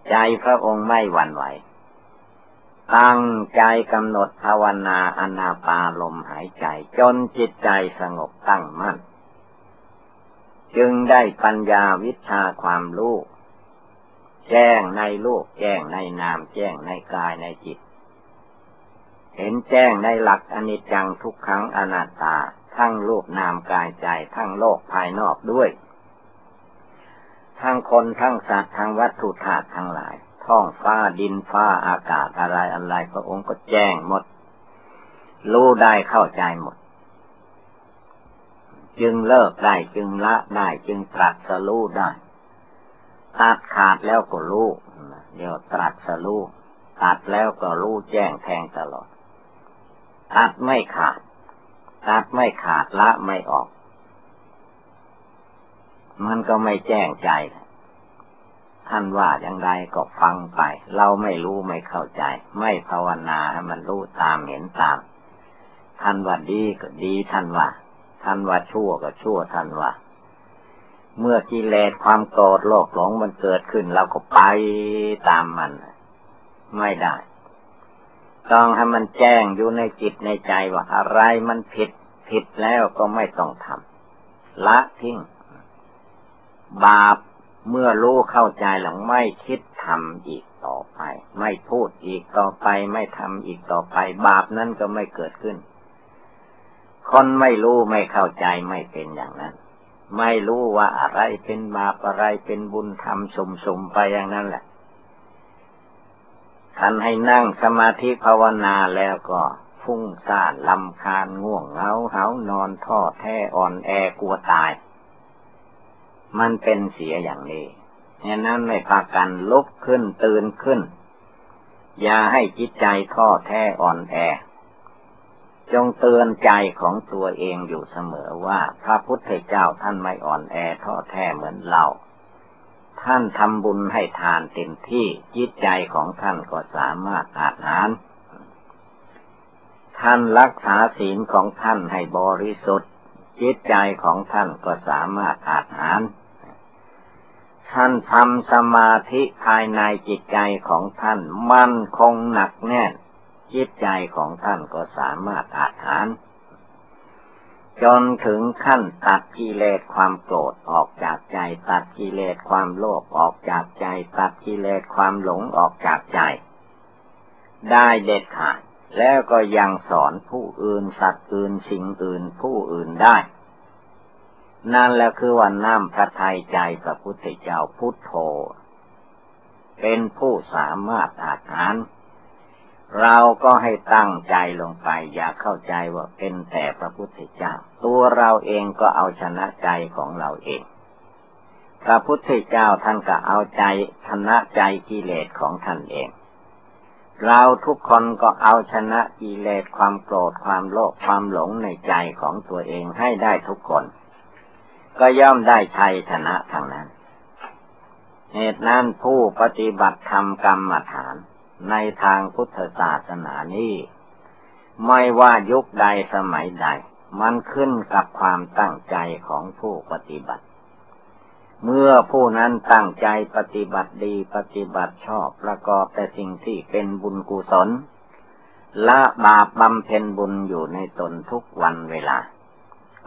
Speaker 1: ใจพระองค์ไม่หวั่นไหว ตั้งใจกำหนดภาวนาอนาปาลมหายใจ จนจิตใจสงบตั้งมั่น จึงได้ปัญญาวิชาความรู้แจ้งในโลกแจ้งในนามแจ้งในกายในจิต เห็นแจ้งในหลักอนิจจังทุกขังอนัตตา ทั้งรูปนามกายใจทั้งโลกภายนอกด้วย ทั้งคนทั้งสัตว์ทั้งวัตถุธาตุทั้งหลาย ท้องฟ้าดินฟ้าอากาศอะไรอะไรพระองค์ก็แจ้งหมด รู้ได้เข้าใจหมด จึงเลิกได้จึงละได้จึงตรัสรู้ได้ตัดขาดแล้วก็รู้เดี๋ยวตรัสรู้ตัดแล้วก็รู้แจ้งแทงตลอดตัดไม่ขาดตัดไม่ขาดละไม่ออก มันก็ไม่แจ้งใจ ท่านว่าอย่างไรก็ฟังไป เราไม่รู้ไม่เข้าใจ ไม่ภาวนาให้มันรู้ตามเห็นตาม ท่านว่าดีก็ดีท่านว่า ท่านว่าชั่วก็ชั่วท่านว่า เมื่อกิเลสความโกรธโลภหลงมันเกิดขึ้น เราก็ไปตามมัน ไม่ได้ ต้องให้มันแจ้งอยู่ในจิตในใจว่าอะไรมันผิดผิดแล้วก็ไม่ต้องทำละทิ้งบาป เมื่อรู้เข้าใจหลังไม่คิดทำอีกต่อไป ไม่พูดอีกต่อไป ไม่ทำอีกต่อไป บาปนั้นก็ไม่เกิดขึ้น คนไม่รู้ไม่เข้าใจไม่เป็นอย่างนั้น ไม่รู้ว่าอะไรเป็นบาปอะไรเป็นบุญทำสมๆไปอย่างนั้นแหละท่านให้นั่งสมาธิภาวนาแล้วก็ฟุ้งซ่านลำคาญง่วงเหงาเหานอนท้อแท้อ่อนแอกลัวตาย มันเป็นเสียอย่างนี้ฉะนั้นไม่พากันลุกขึ้นตื่นขึ้น อย่าให้จิตใจท้อแท้อ่อนแอ จงเตือนใจของตัวเองอยู่เสมอว่าพระพุทธเจ้าท่านไม่อ่อนแอท้อแท้เหมือนเราท่านทำบุญให้ทานเต็มที่จิตใจของท่านก็สามารถอาหาร ท่านรักษาศีลของท่านให้บริสุทธิ์ จิตใจของท่านก็สามารถอาหารานทำสมาธิภายในจิตใจของท่าน มั่นคงหนักแน่น จิตใจของท่านก็สามารถอาหาร จนถึงขั้นตัดกิเลสความโกรธออกจากใจ ตัดกิเลสความโลภออกจากใจ ตัดกิเลสความหลงออกจากใจ ได้เด็ดขาดแล้วก็ยังสอนผู้อื่นสัตว์อื่นสิ่งอื่นผู้อื่นได้ นั่นแหละคือว่าน้ำพระทัยใจพระพุทธเจ้าพุทโธ เป็นผู้สามารถอาหาร เราก็ให้ตั้งใจลงไป อย่าเข้าใจว่าเป็นแต่พระพุทธเจ้า ตัวเราเองก็เอาชนะใจของเราเอง พระพุทธเจ้าท่านก็เอาใจชนะใจกิเลสของท่านเอง เราทุกคนก็เอาชนะกิเลสความโกรธความโลภความหลงในใจของตัวเองให้ได้ทุกคน ก็ย่อมได้ชัยชนะทางนั้น เหตุนั้นผู้ปฏิบัติธรรมกรรมฐานในทางพุทธศาสนานี้ไม่ว่ายุคใดสมัยใด มันขึ้นกับความตั้งใจของผู้ปฏิบัติ เมื่อผู้นั้นตั้งใจปฏิบัติดีปฏิบัติชอบประกอบแต่สิ่งที่เป็นบุญกุศลละบาปบำเพ็ญบุญอยู่ในตนทุกวันเวลา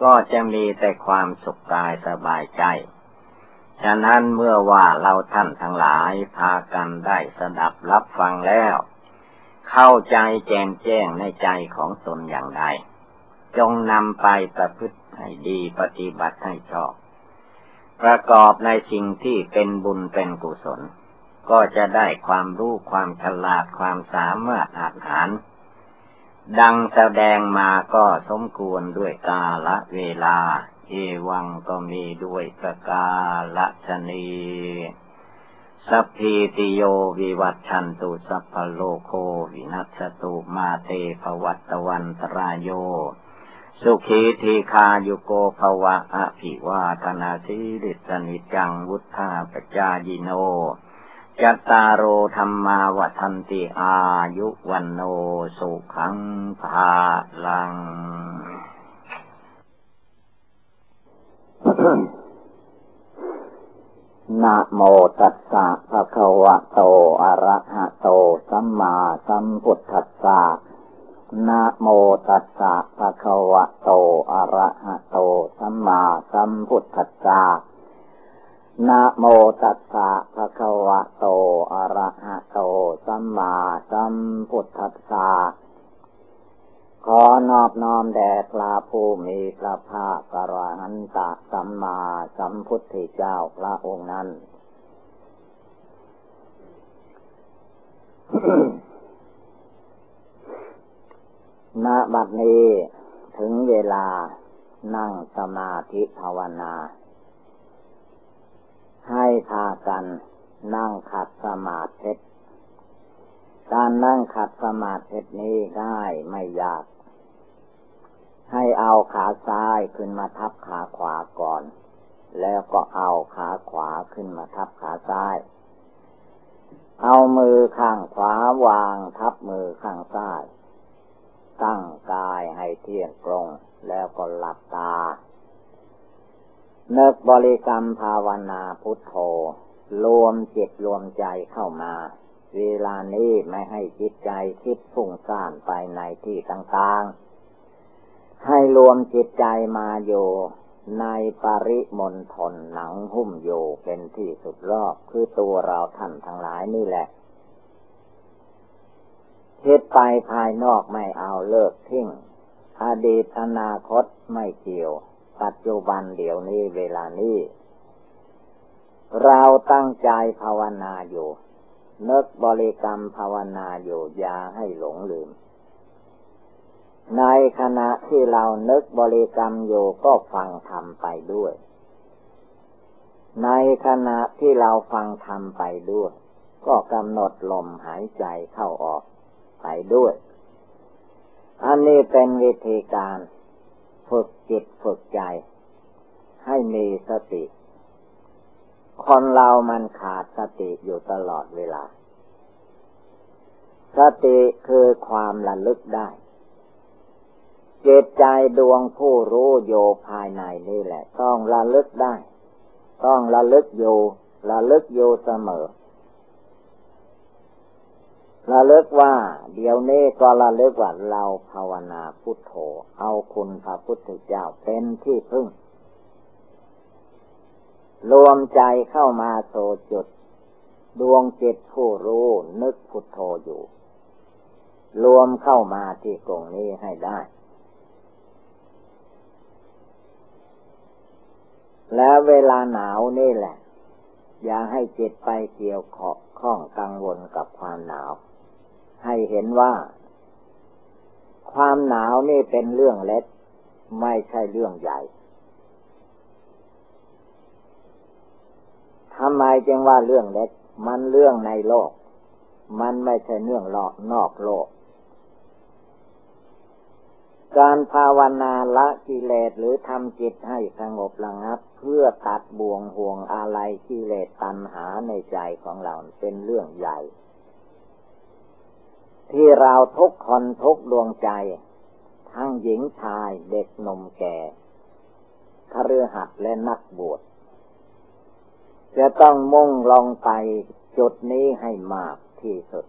Speaker 1: ก็จะมีแต่ความสุขกายสบายใจ ฉะนั้นเมื่อว่าเราท่านทั้งหลายพากันได้สดับรับฟังแล้ว เข้าใจแจ่มแจ้งในใจของตนอย่างใด จงนำไปประพฤติให้ดีปฏิบัติให้ชอบ ประกอบในสิ่งที่เป็นบุญเป็นกุศล ก็จะได้ความรู้ความฉลาดความสามารถอาหาร ดังแสดงมาก็สมควรด้วยกาละเวลา เอวังก็มีด้วยประกาละชนีสัพพิติโยวิวัตชันตุสัพพโลโควินัสตุมาเตภวัตวันตรายโย สุขีทีคาโยโกภวะอภิวาธนาสิริสนิจังวุธาปจายิโน จัตตารโอธรรมาวันติอายุวันโนสุขังภาลัง นะโมตัสสะภะคะวะโต อะระหะโต สัมมาสัมพุทธัสสะนะโมตัสสะภะคะวะโต อะระหะโต สัมมาสัมพุทธัสสะ นะโมตัสสะภะคะวะโต อะระหะโต สัมมาสัมพุทธัสสะ ขอนอบน้อมแด่พระผู้มีพระภาคกรหันตสัมมาสัมพุทธเจ้าพระองค์นั้น ณ บัดนี้ถึงเวลานั่งสมาธิภาวนา ให้พากันนั่งขัดสมาธิการนั่งขัดสมาธินี้ง่ายไม่ยาก ให้เอาขาซ้ายขึ้นมาทับขาขวาก่อน แล้วก็เอาขาขวาขึ้นมาทับขาซ้าย เอามือข้างขวาวางทับมือข้างซ้าย ตั้งกายให้เที่ยงตรงแล้วก็หลับตา นึกบริกรรมภาวนาพุทโธ รวมจิตรวมใจเข้ามา เวลานี้ไม่ให้จิตใจคิดฟุ้งซ่านไปในที่ต่างๆ ให้รวมจิตใจมาอยู่ในปริมณฑลหนังหุ้มอยู่เป็นที่สุดรอบคือตัวเราท่านทั้งหลายนี่แหละคิดไปภายนอกไม่เอาเลิกทิ้งอดีตอนาคตไม่เกี่ยว ปัจจุบันเดี๋ยวนี้เวลานี้ เราตั้งใจภาวนาอยู่นึกบริกรรมภาวนาอยู่อย่าให้หลงลืม ในขณะที่เรานึกบริกรรมอยู่ก็ฟังธรรมไปด้วย ในขณะที่เราฟังธรรมไปด้วย ก็กำหนดลมหายใจเข้าออกไปด้วย อันนี้เป็นวิธีการ ฝึกจิตฝึกใจ ให้มีสติ คนเรามันขาดสติอยู่ตลอดเวลา สติคือความระลึกได้จิตใจดวงผู้รู้โยภายในนี่แหละ ต้องระลึกได้ ต้องระลึกอยู่ระลึกอยู่เสมอ ระลึกว่า เดี๋ยวนี้ก็ระลึกว่าเราภาวนาพุทโธ เอาคุณพระพุทธเจ้าเป็นที่พึ่ง รวมใจเข้ามาโสจุด ดวงจิตผู้รู้นึกพุทโธอยู่ รวมเข้ามาที่ตรงนี้ให้ได้ แล้วเวลาหนาวนี่แหละ อย่าให้จิตไปเกี่ยวข้องกังวลกับความหนาว ให้เห็นว่า ความหนาวนี่เป็นเรื่องเล็ก ไม่ใช่เรื่องใหญ่ทำไมจึงว่าเรื่องเล็ก มันเรื่องในโลก มันไม่ใช่เรื่องลอกนอกโลก การภาวนาละกิเลสหรือทำจิตให้สงบระงับ เพื่อตัดบ่วงห่วงอะไรกิเลสตัณหาในใจของเราเป็นเรื่องใหญ่ ที่เราทุกคนทุกดวงใจ ทั้งหญิงชายเด็กนมแก่คฤหัสถ์และนักบวชจะต้องมุ่งลงไปจุดนี้ให้มากที่สุด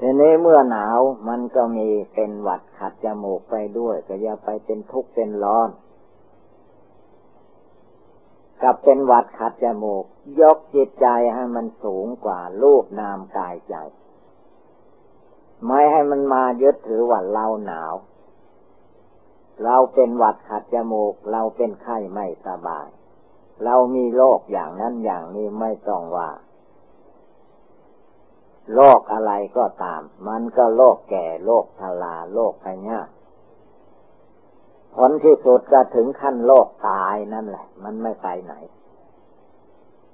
Speaker 1: ทีนี้เมื่อหนาวมันก็มีเป็นหวัดขัดจมูกไปด้วย ก็อย่าไปเป็นทุกข์เป็นร้อน กับเป็นหวัดขัดจมูก ยกจิตใจให้มันสูงกว่ารูปนามกายใจ ไม่ให้มันมายึดถือว่าเราหนาว เราเป็นหวัดขัดจมูก เราเป็นไข้ไม่สบาย เรามีโรคอย่างนั้นอย่างนี้ไม่ต้องว่าโรคอะไรก็ตาม มันก็โรคแก่โรคชราโรคพยาธิ ผลที่สุดจะถึงขั้นโรคตายนั่นแหละ มันไม่ไปไหน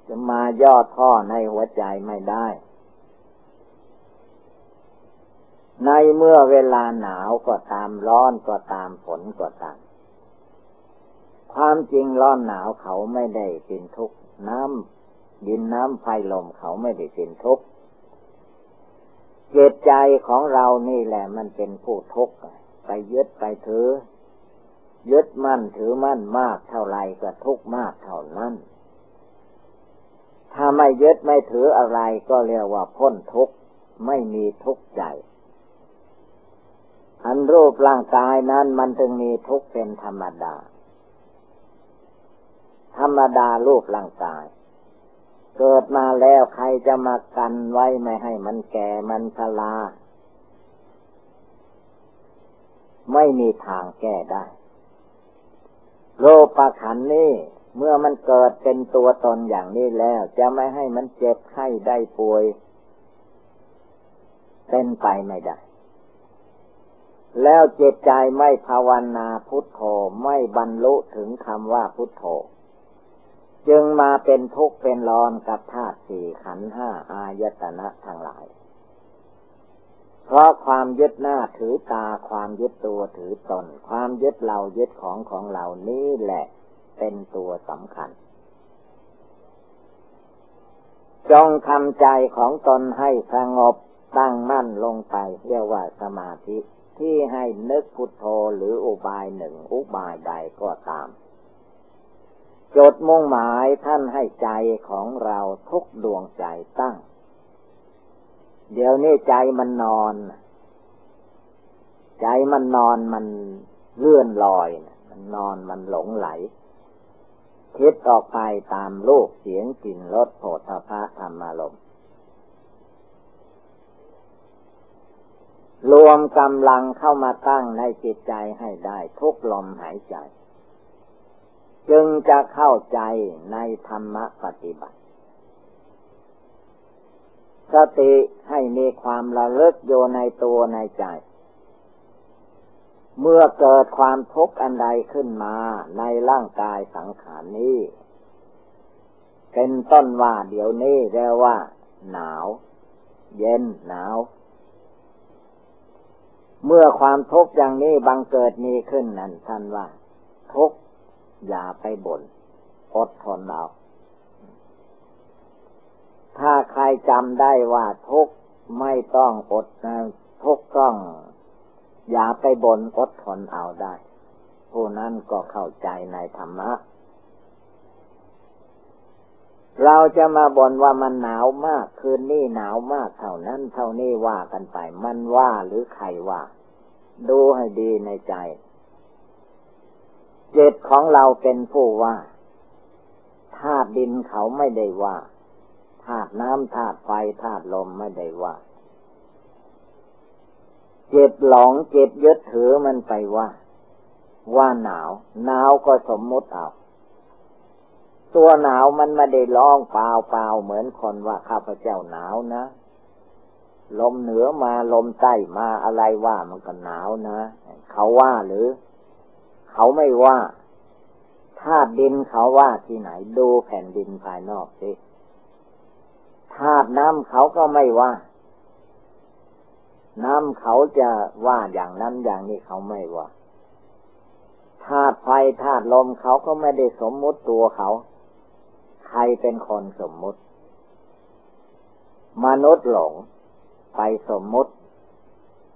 Speaker 1: จะมาย่อท่อในหัวใจไม่ได้ ในเมื่อเวลาหนาวก็ตามร้อนก็ตามฝนก็ตาม ความจริงร้อนหนาวเขาไม่ได้เป็นทุกข์น้ำดินน้ำไฟลมเขาไม่ได้เป็นทุกข์เจตใจของเรานี่แหละมันเป็นผู้ทุกข์ไปยึดไปถือ ยึดมั่นถือมั่นมากเท่าไรก็ทุกมากเท่านั้น ถ้าไม่ยึดไม่ถืออะไรก็เรียกว่าพ้นทุกข์ไม่มีทุกข์ใจ อันรูปร่างกายนั้นมันจึงมีทุกข์เป็นธรรมดา ธรรมดารูปร่างกาย เกิดมาแล้วใครจะมากันไว้ไม่ให้มันแก่มันชราไม่มีทางแก้ได้ โลปขันนี่เมื่อมันเกิดเป็นตัวตนอย่างนี้แล้ว จะไม่ให้มันเจ็บไข้ได้ป่วยเป็นไปไม่ได้ แล้วจิตใจไม่ภาวนาพุทโธไม่บรรลุถึงคำว่าพุทโธ จึงมาเป็นทุกข์เป็นร้อนกับธาตุสี่ขันห้าอายตนะทั้งหลาย เพราะความยึดหน้าถือตาความยึดตัวถือตน ความยึดเรายึดของของเรานี้แหละ เป็นตัวสำคัญ จงทำใจของตนให้สงบตั้งมั่นลงไปเรียกว่าสมาธิที่ให้นึกพุทโธหรืออุบายหนึ่งอุบายใดก็ตามจดมุ่งหมายท่านให้ใจของเราทุกดวงใจตั้ง เดี๋ยวนี้ใจมันนอน ใจมันนอนมันเลื่อนลอยมันนอนมันหลงไหล คิดออกไปตามโลกเสียงกลิ่นรสโผฏฐะธรรมารมรวมกำลังเข้ามาตั้งในจิตใจให้ได้ทุกลมหายใจ จึงจะเข้าใจในธรรมปฏิบัติ สติให้มีความระลึกอยู่ในตัวในใจ เมื่อเกิดความทุกข์อันใดขึ้นมาในร่างกายสังขารนี้ เป็นต้นว่าเดี๋ยวนี้เรียกว่า หนาว เย็นหนาว เมื่อความทุกข์อย่างนี้บังเกิดมีขึ้นนั่นท่านว่า ทุกข์อย่าไปบน่นอดทนเอา ถ้าใครจำได้ว่าทุกไม่ต้องอดนะทุกต้อง อย่าไปบน่นอดทนเอาได้ ผู้นั้นก็เข้าใจในธรรมะ เราจะมาบ่นว่ามันหนาวมากคืนนี้หนาวมากเท่านั้นเท่านี้ว่ากันไป มันว่าหรือใครว่า ดูให้ดีในใจจิตของเราเป็นผู้ว่าธาตุดินเขาไม่ได้ว่า ธาตุน้ำธาตุไฟธาตุลมไม่ได้ว่าเจิตหลงเจิตยึดถือมันไปว่า ว่าหนาว หนาวก็สมมุติเอาตัวหนาวมันไม่ได้ร้องเปล่าเปล่าเหมือนคนว่าข้าพเจ้าหนาวนะ ลมเหนือมาลมใต้มาอะไรว่ามันก็หนาวนะ เขาว่าหรือ เขาไม่ว่าธาตุดินเขาว่าที่ไหนดูแผ่นดินภายนอกสิ ธาตุน้ำเขาก็ไม่ว่า น้ำเขาจะว่าอย่างนั้นอย่างนี้เขาไม่ว่าธาตุไฟธาตุลมเขาก็ไม่ได้สมมุติตัวเขา ใครเป็นคนสมมุติ มนุษย์หลงไปสมมุติ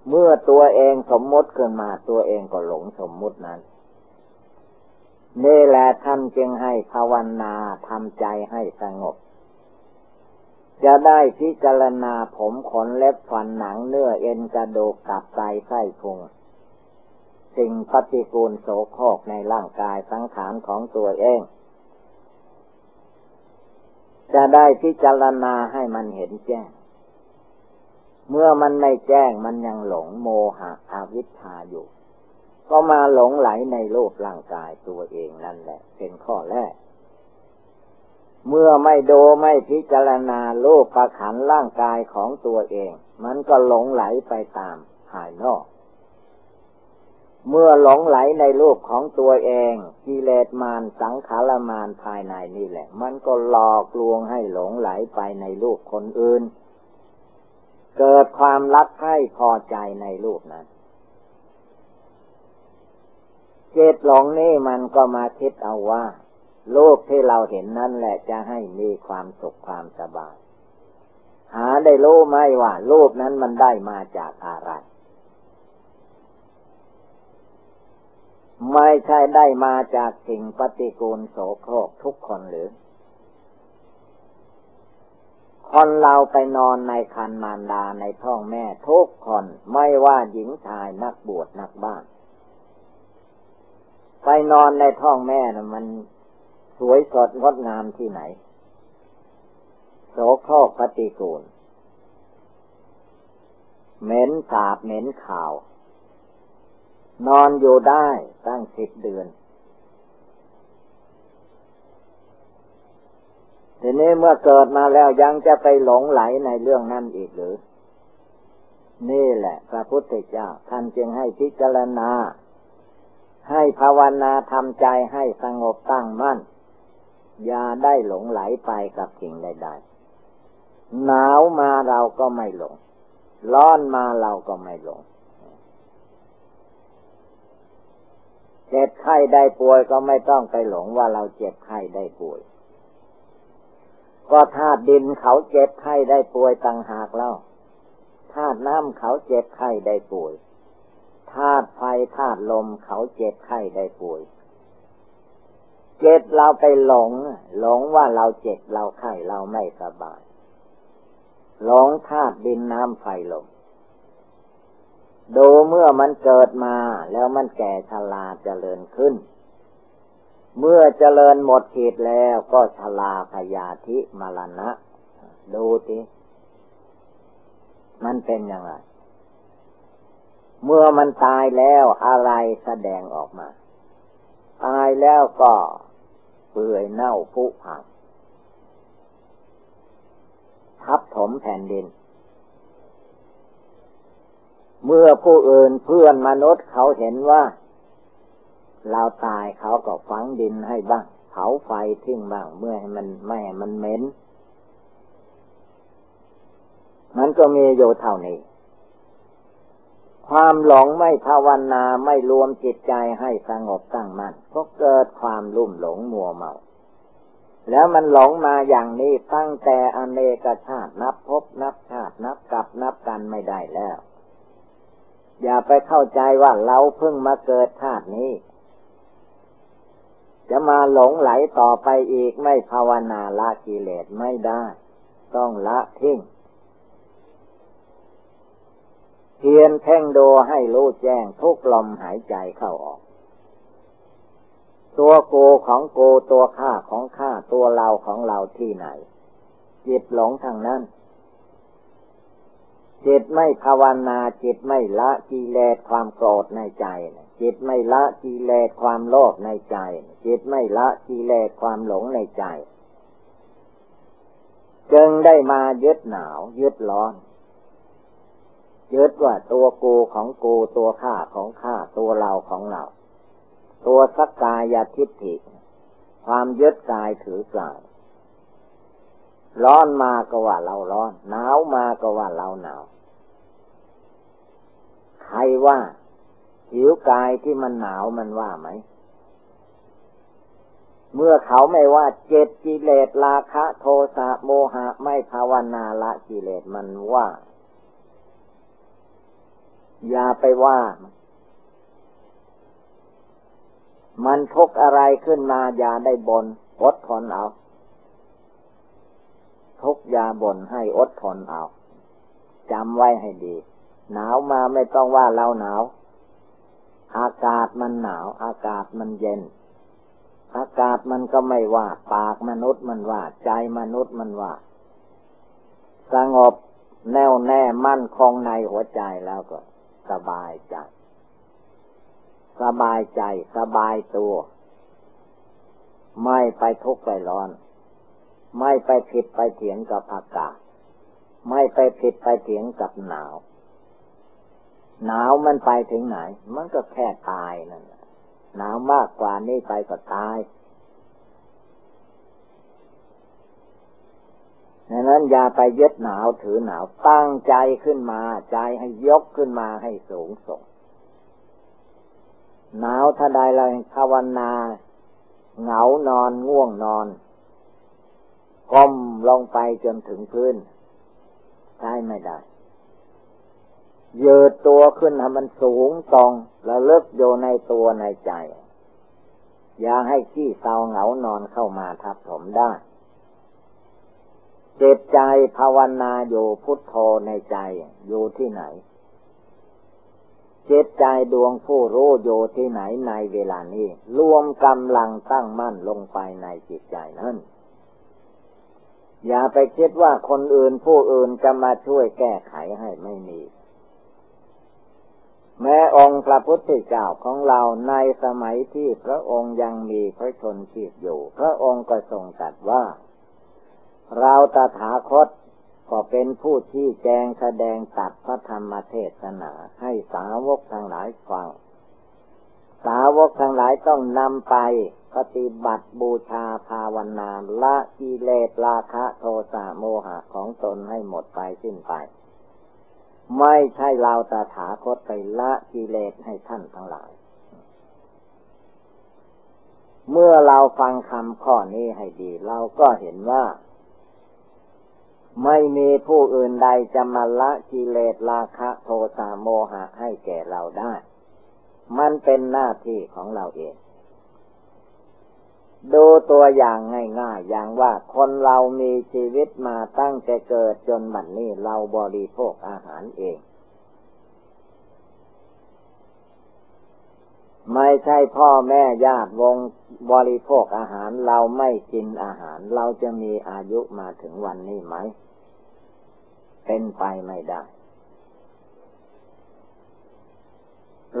Speaker 1: เมื่อตัวเองสมมุติขึ้นมาตัวเองก็หลงสมมุตินั้นนี่แหละท่านจึงให้ภาวนาทำใจให้สงบ จะได้พิจารณาผมขนเล็บฟันหนังเนื้อเอ็นกระดูกตับไตไส้พุงสิ่งปฏิกูลโสโครกในร่างกายสังขารของตัวเอง จะได้พิจารณาให้มันเห็นแจ้ง เมื่อมันไม่แจ้งมันยังหลงโมหะอาวิชชาอยู่ ก็มาหลงไหลในโลกร่างกายตัวเองนั่นแหละ เป็นข้อแรก เมื่อไม่ดูไม่พิจารณาลูกประขันร่างกายของตัวเอง มันก็หลงไหลไปตามภายนอก เมื่อหลงไหลในรูปของตัวเองกิเลสมารสังขารมารภายในนี่แหละ มันก็หลอกลวงให้หลงไหลไปในรูปคนอื่น เกิดความรักให้พอใจในรูปนั้นเจตหลงนี่มันก็มาคิดเอาว่า รูปที่เราเห็นนั่นแหละจะให้มีความสุขความสบาย หาได้รู้ไหมว่ารูปนั้นมันได้มาจากอะไร ไม่ใช่ได้มาจากสิ่งปฏิกูลโสโครกทุกคนหรือ คนเราไปนอนในคันมารดาในท้องแม่ทุกคนไม่ว่าหญิงชายนักบวชนักบ้าน ไปนอนในท้องแม่นะมัน สวยสดงดงามที่ไหน โสโครกปฏิกูล เหม็นสาบเหม็นข่าว นอนอยู่ได้ตั้งสิบเดือนทีนี้เมื่อเกิดมาแล้วยังจะไปหลงไหลในเรื่องนั้นอีกหรือ นี่แหละพระพุทธเจ้าท่านจึงให้พิจารณา ให้ภาวนาทำใจให้สงบตั้ อย่าได้หลงไหลไปกับสิ่งใดๆหนาวมาเราก็ไม่หลง ร้อนมาเราก็ไม่หลงเจ็บไข้ได้ป่วยก็ไม่ต้องไปหลงว่าเราเจ็บไข้ได้ป่วย ก็ธาตุดินเขาเจ็บไข้ได้ป่วยต่างหากแล้วธาตุน้ำเขาเจ็บไข้ได้ป่วยธาตุไฟธาตุลมเขาเจ็บไข้ได้ป่วย จ็บเราไปหลง หลงว่าเราเจ็บเราไข้เราไม่สบาย หลงธาตุดินน้ำไฟลมดูเมื่อมันเกิดมาแล้วมันแก่ชราเจริญขึ้น เมื่อเจริญหมดขีดแล้วก็ชราพยาธิมรณะ ดูทีมันเป็นยังไง เมื่อมันตายแล้วอะไรแสดงออกมา ตายแล้วก็ เปื่อยเน่าผุพังทับถมแผ่นดิน เมื่อผู้อื่นเพื่อนมนุษย์เขาเห็นว่า เราตายเขาก็ฝังดินให้บ้างเผาไฟทิ้งบ้างเมื่อให้มันไม่ให้มันเหม็นมันก็มีอยู่เท่านี้ ความหลงไม่ภาวนาไม่รวมจิตใจให้สงบตั้งมัน่นก็เกิดความลุ่มหลงมัวเมา แล้วมันหลงมาอย่างนี้ตั้งแต่อเนกชาตินับพบนับชาตินับกับนับกันไม่ได้แล้ว อย่าไปเข้าใจว่าเราเพิ่งมาเกิดชาตินี้จะมาหลงไหลต่อไปอีกไม่ภาวนาละกิเลสไม่ได้ ต้องละทิ้ง เพียนเพ่งดูให้รู้แจ้งทุกลมหายใจเข้าออก ตัวโกของโกตัวข้าของข้าตัวเราของเราที่ไหน จิตหลงทางนั้น จิตไม่ภาวนาจิตไม่ละกิเลสความโกรธในใจ จิตไม่ละกิเลสความโลภในใจ จิตไม่ละกิเลสความหลงในใจ จึงได้มายึดหนาวยึดร้อน ยึดว่าตัวกูของกูตัวข้าของข้าตัวเราของเรา ตัวสักกายทิฏฐิ ความยึดกายถือกายร้อนมาก็ว่าเราร้อน หนาวมาก็ว่าเราหนาว ใครว่าผิวกายที่มันหนาวมันว่าไหม เมื่อเขาไม่ว่าเจตกิเลสราคะ โทสะโมหะไม่ภาวนาละกิเลสมันว่า อย่าไปว่า มันทุกอะไรขึ้นมาอย่าได้บนอดทนเอา ทุกยาบ่นให้อดทนเอาจำไว้ให้ดี หนาวมาไม่ต้องว่าเราหนาว อากาศมันหนาว อากาศมันเย็น อากาศมันก็ไม่ว่า ปากมนุษย์มันว่า ใจมนุษย์มันว่า สงบแน่วแน่มั่นคงในหัวใจแล้วก็ สบายใจ สบายใจ สบายตัว ไม่ไปทุกข์ไปร้อน ไม่ไปผิดไปเถียงกับอากาศ ไม่ไปผิดไปเถียงกับหนาว หนาวมันไปถึงไหน มันก็แค่ตายนั่นหนาวมากกว่านี้ไปก็ตายดัง นั้นอย่าไปยึดหนาวถือหนาวตั้งใจขึ้นมา ใจให้ยกขึ้นมาให้สูงส่ง หนาวถ้าใดเลยภาวนา เหงานอนง่วงนอนก้มลงไปจนถึงพื้นใช้ไม่ได้ยืดตัวขึ้นให้มันสูงตรงแล้วเลิกโยในตัวในใจ อย่าให้ขี้เศร้าเหงานอนเข้ามาทับถมได้ จิตใจภาวนาอยู่พุทโธในใจอยู่ที่ไหน จิตใจดวงผู้รู้อยู่ที่ไหนในเวลานี้ รวมกำลังตั้งมั่นลงไปในจิตใจนั้น อย่าไปคิดว่าคนอื่นผู้อื่นจะมาช่วยแก้ไขให้ไม่มีแม้องค์พระพุทธเจ้าของเราในสมัยที่พระองค์ยังมีพระชนชีพอยู่ พระองค์ก็ทรงตรัสว่า เราตถาคตก็เป็นผู้ที่แจงแสดงตัดพระธรรมเทศนาให้สาวกทั้งหลายฟัง สาวกทั้งหลายต้องนำไปปฏิบัติบูชาภาวนาละกิเลสราคะโทสะโมหะของตนให้หมดไปสิ้นไป ไม่ใช่เราตถาคตไปละกิเลสให้ท่านทั้งหลาย เมื่อเราฟังคำข้อนี้ให้ดี เราก็เห็นว่า ไม่มีผู้อื่นใดจะมาละกิเลสราคะโทสะโมหะให้แก่เราได้ มันเป็นหน้าที่ของเราเอง ดูตัวอย่างง่ายๆ อย่างว่าคนเรามีชีวิตมาตั้งแต่เกิดจนบัดนนี้เราบริโภคอาหารเอง ไม่ใช่พ่อแม่ญาติวงบริโภคอาหารเราไม่กินอาหาร เราจะมีอายุมาถึงวันนี้ไหม เป็นไปไม่ได้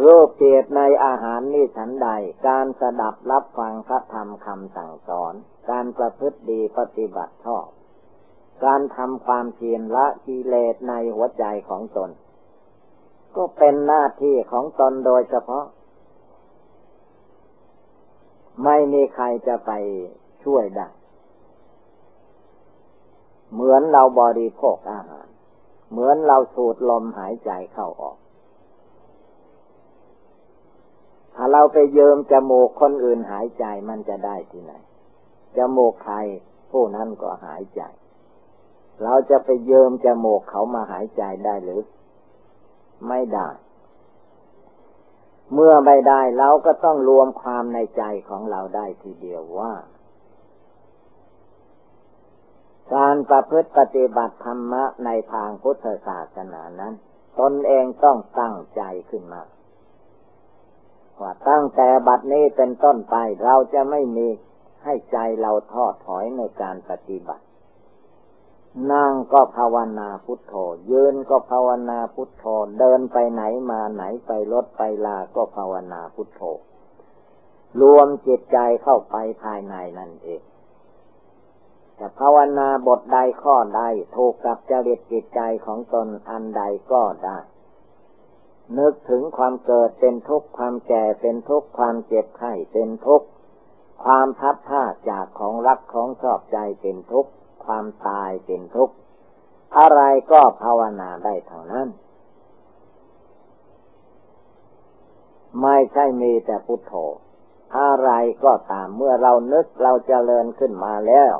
Speaker 1: รูปเกียรในอาหารนี่ฉันใด การสดับรับฟังพระธรรมคำสั่งสอน การประพฤติดีปฏิบัติชอบ การทำความเพียรละกิเลสในหัวใจของตน ก็เป็นหน้าที่ของตนโดยเฉพาะ ไม่มีใครจะไปช่วยได้ เหมือนเราบริโภคอาหาร เหมือนเราสูดลมหายใจเข้าออก ถ้าเราไปเยิมจมูกคนอื่นหายใจมันจะได้ที่ไหน จมูกใครผู้นั้นก็หายใจ เราจะไปเยิมจมูกเขามาหายใจได้หรือ ไม่ได้ เมื่อไม่ได้เราก็ต้องรวมความในใจของเราได้ทีเดียวว่า การประพฤติปฏิบัติธรรมะในทางพุทธศาสนานั้น ตนเองต้องตั้งใจขึ้นมาว่าตั้งแต่บัดนี้เป็นต้นไปเราจะไม่มีให้ใจเราทอดถอยในการปฏิบัติ นั่งก็ภาวนาพุทโธ ยืนก็ภาวนาพุทโธ เดินไปไหนมาไหนไปรถไปลา ก็ภาวนาพุทโธ รวมจิตใจเข้าไปภายในนั่นเองจะภาวนาบทใดข้อใดถูกกับจริตจิตใจของตนอันใดก็ได้ นึกถึงความเกิดเป็นทุกข์ความแก่เป็นทุกข์ความเจ็บไข้เป็นทุกข์ความพัดผ้าจากของรักของชอบใจเป็นทุกข์ ความตายเป็นทุกข์ อะไรก็ภาวนาได้ทางนั้น ไม่ใช่มีแต่พุทโธ อะไรก็ตามเมื่อเรานึกเราจเจริญขึ้นมาแล้ว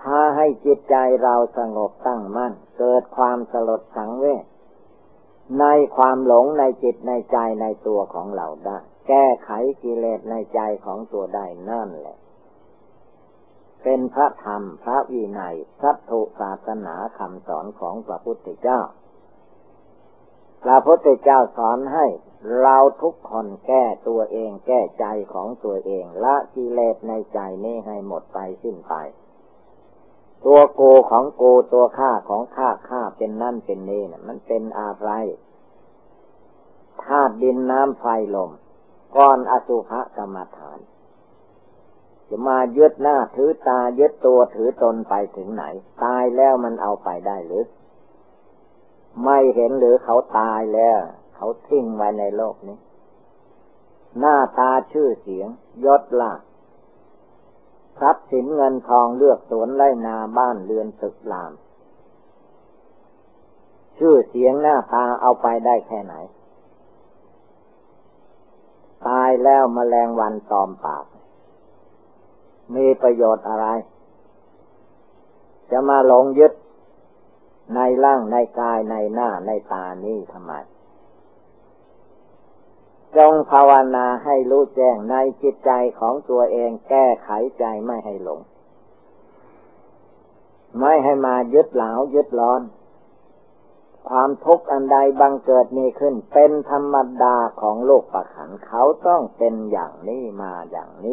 Speaker 1: พาให้จิตใจเราสงบตั้งมั่น เกิดความสลดสังเวชในความหลงในจิตในใจในตัวของเราได้ แก้ไขกิเลสในใจของตัวได้นั่นแหละ เป็นพระธรรม พระวินัยสัตถุศาสนาคำสอนของพระพุทธเจ้า พระพุทธเจ้าสอนให้เราทุกคนแก้ตัวเองแก้ใจของตัวเองละกิเลสในใจนี้ให้หมดไปสิ้นไป ตัวโกของโกตัวข้าของข้าข้าเป็นนั่นเป็นนี่นะมันเป็นอะไรธาตุดินน้ำไฟลมก้อนอสุภกรรมฐาน จะมายึดหน้าถือตายึดตัวถือตนไปถึงไหน ตายแล้วมันเอาไปได้หรือ ไม่เห็นหรือเขาตายแล้ว เขาทิ้งไว้ในโลกนี้ หน้าตาชื่อเสียงยศลาทรัพย์สินเงินทองเลือกสวนไร่นาบ้านเรือนตึกราม ชื่อเสียงหน้าตาเอาไปได้แค่ไหน ตายแล้วมแมลงวันตอมปาก มีประโยชน์อะไร จะมาหลงยึดในร่างในกายในหน้าในตานี่ทำไม จงภาวนาให้รู้แจ้งในจิตใจของตัวเองแก้ไขใจไม่ให้หลง ไม่ให้มายึดเหลายึดร้อน ความทุกข์อันใดบังเกิดมีขึ้น เป็นธรรมดาของโลกประขันเขาต้องเป็นอย่างนี้มาอย่างนี้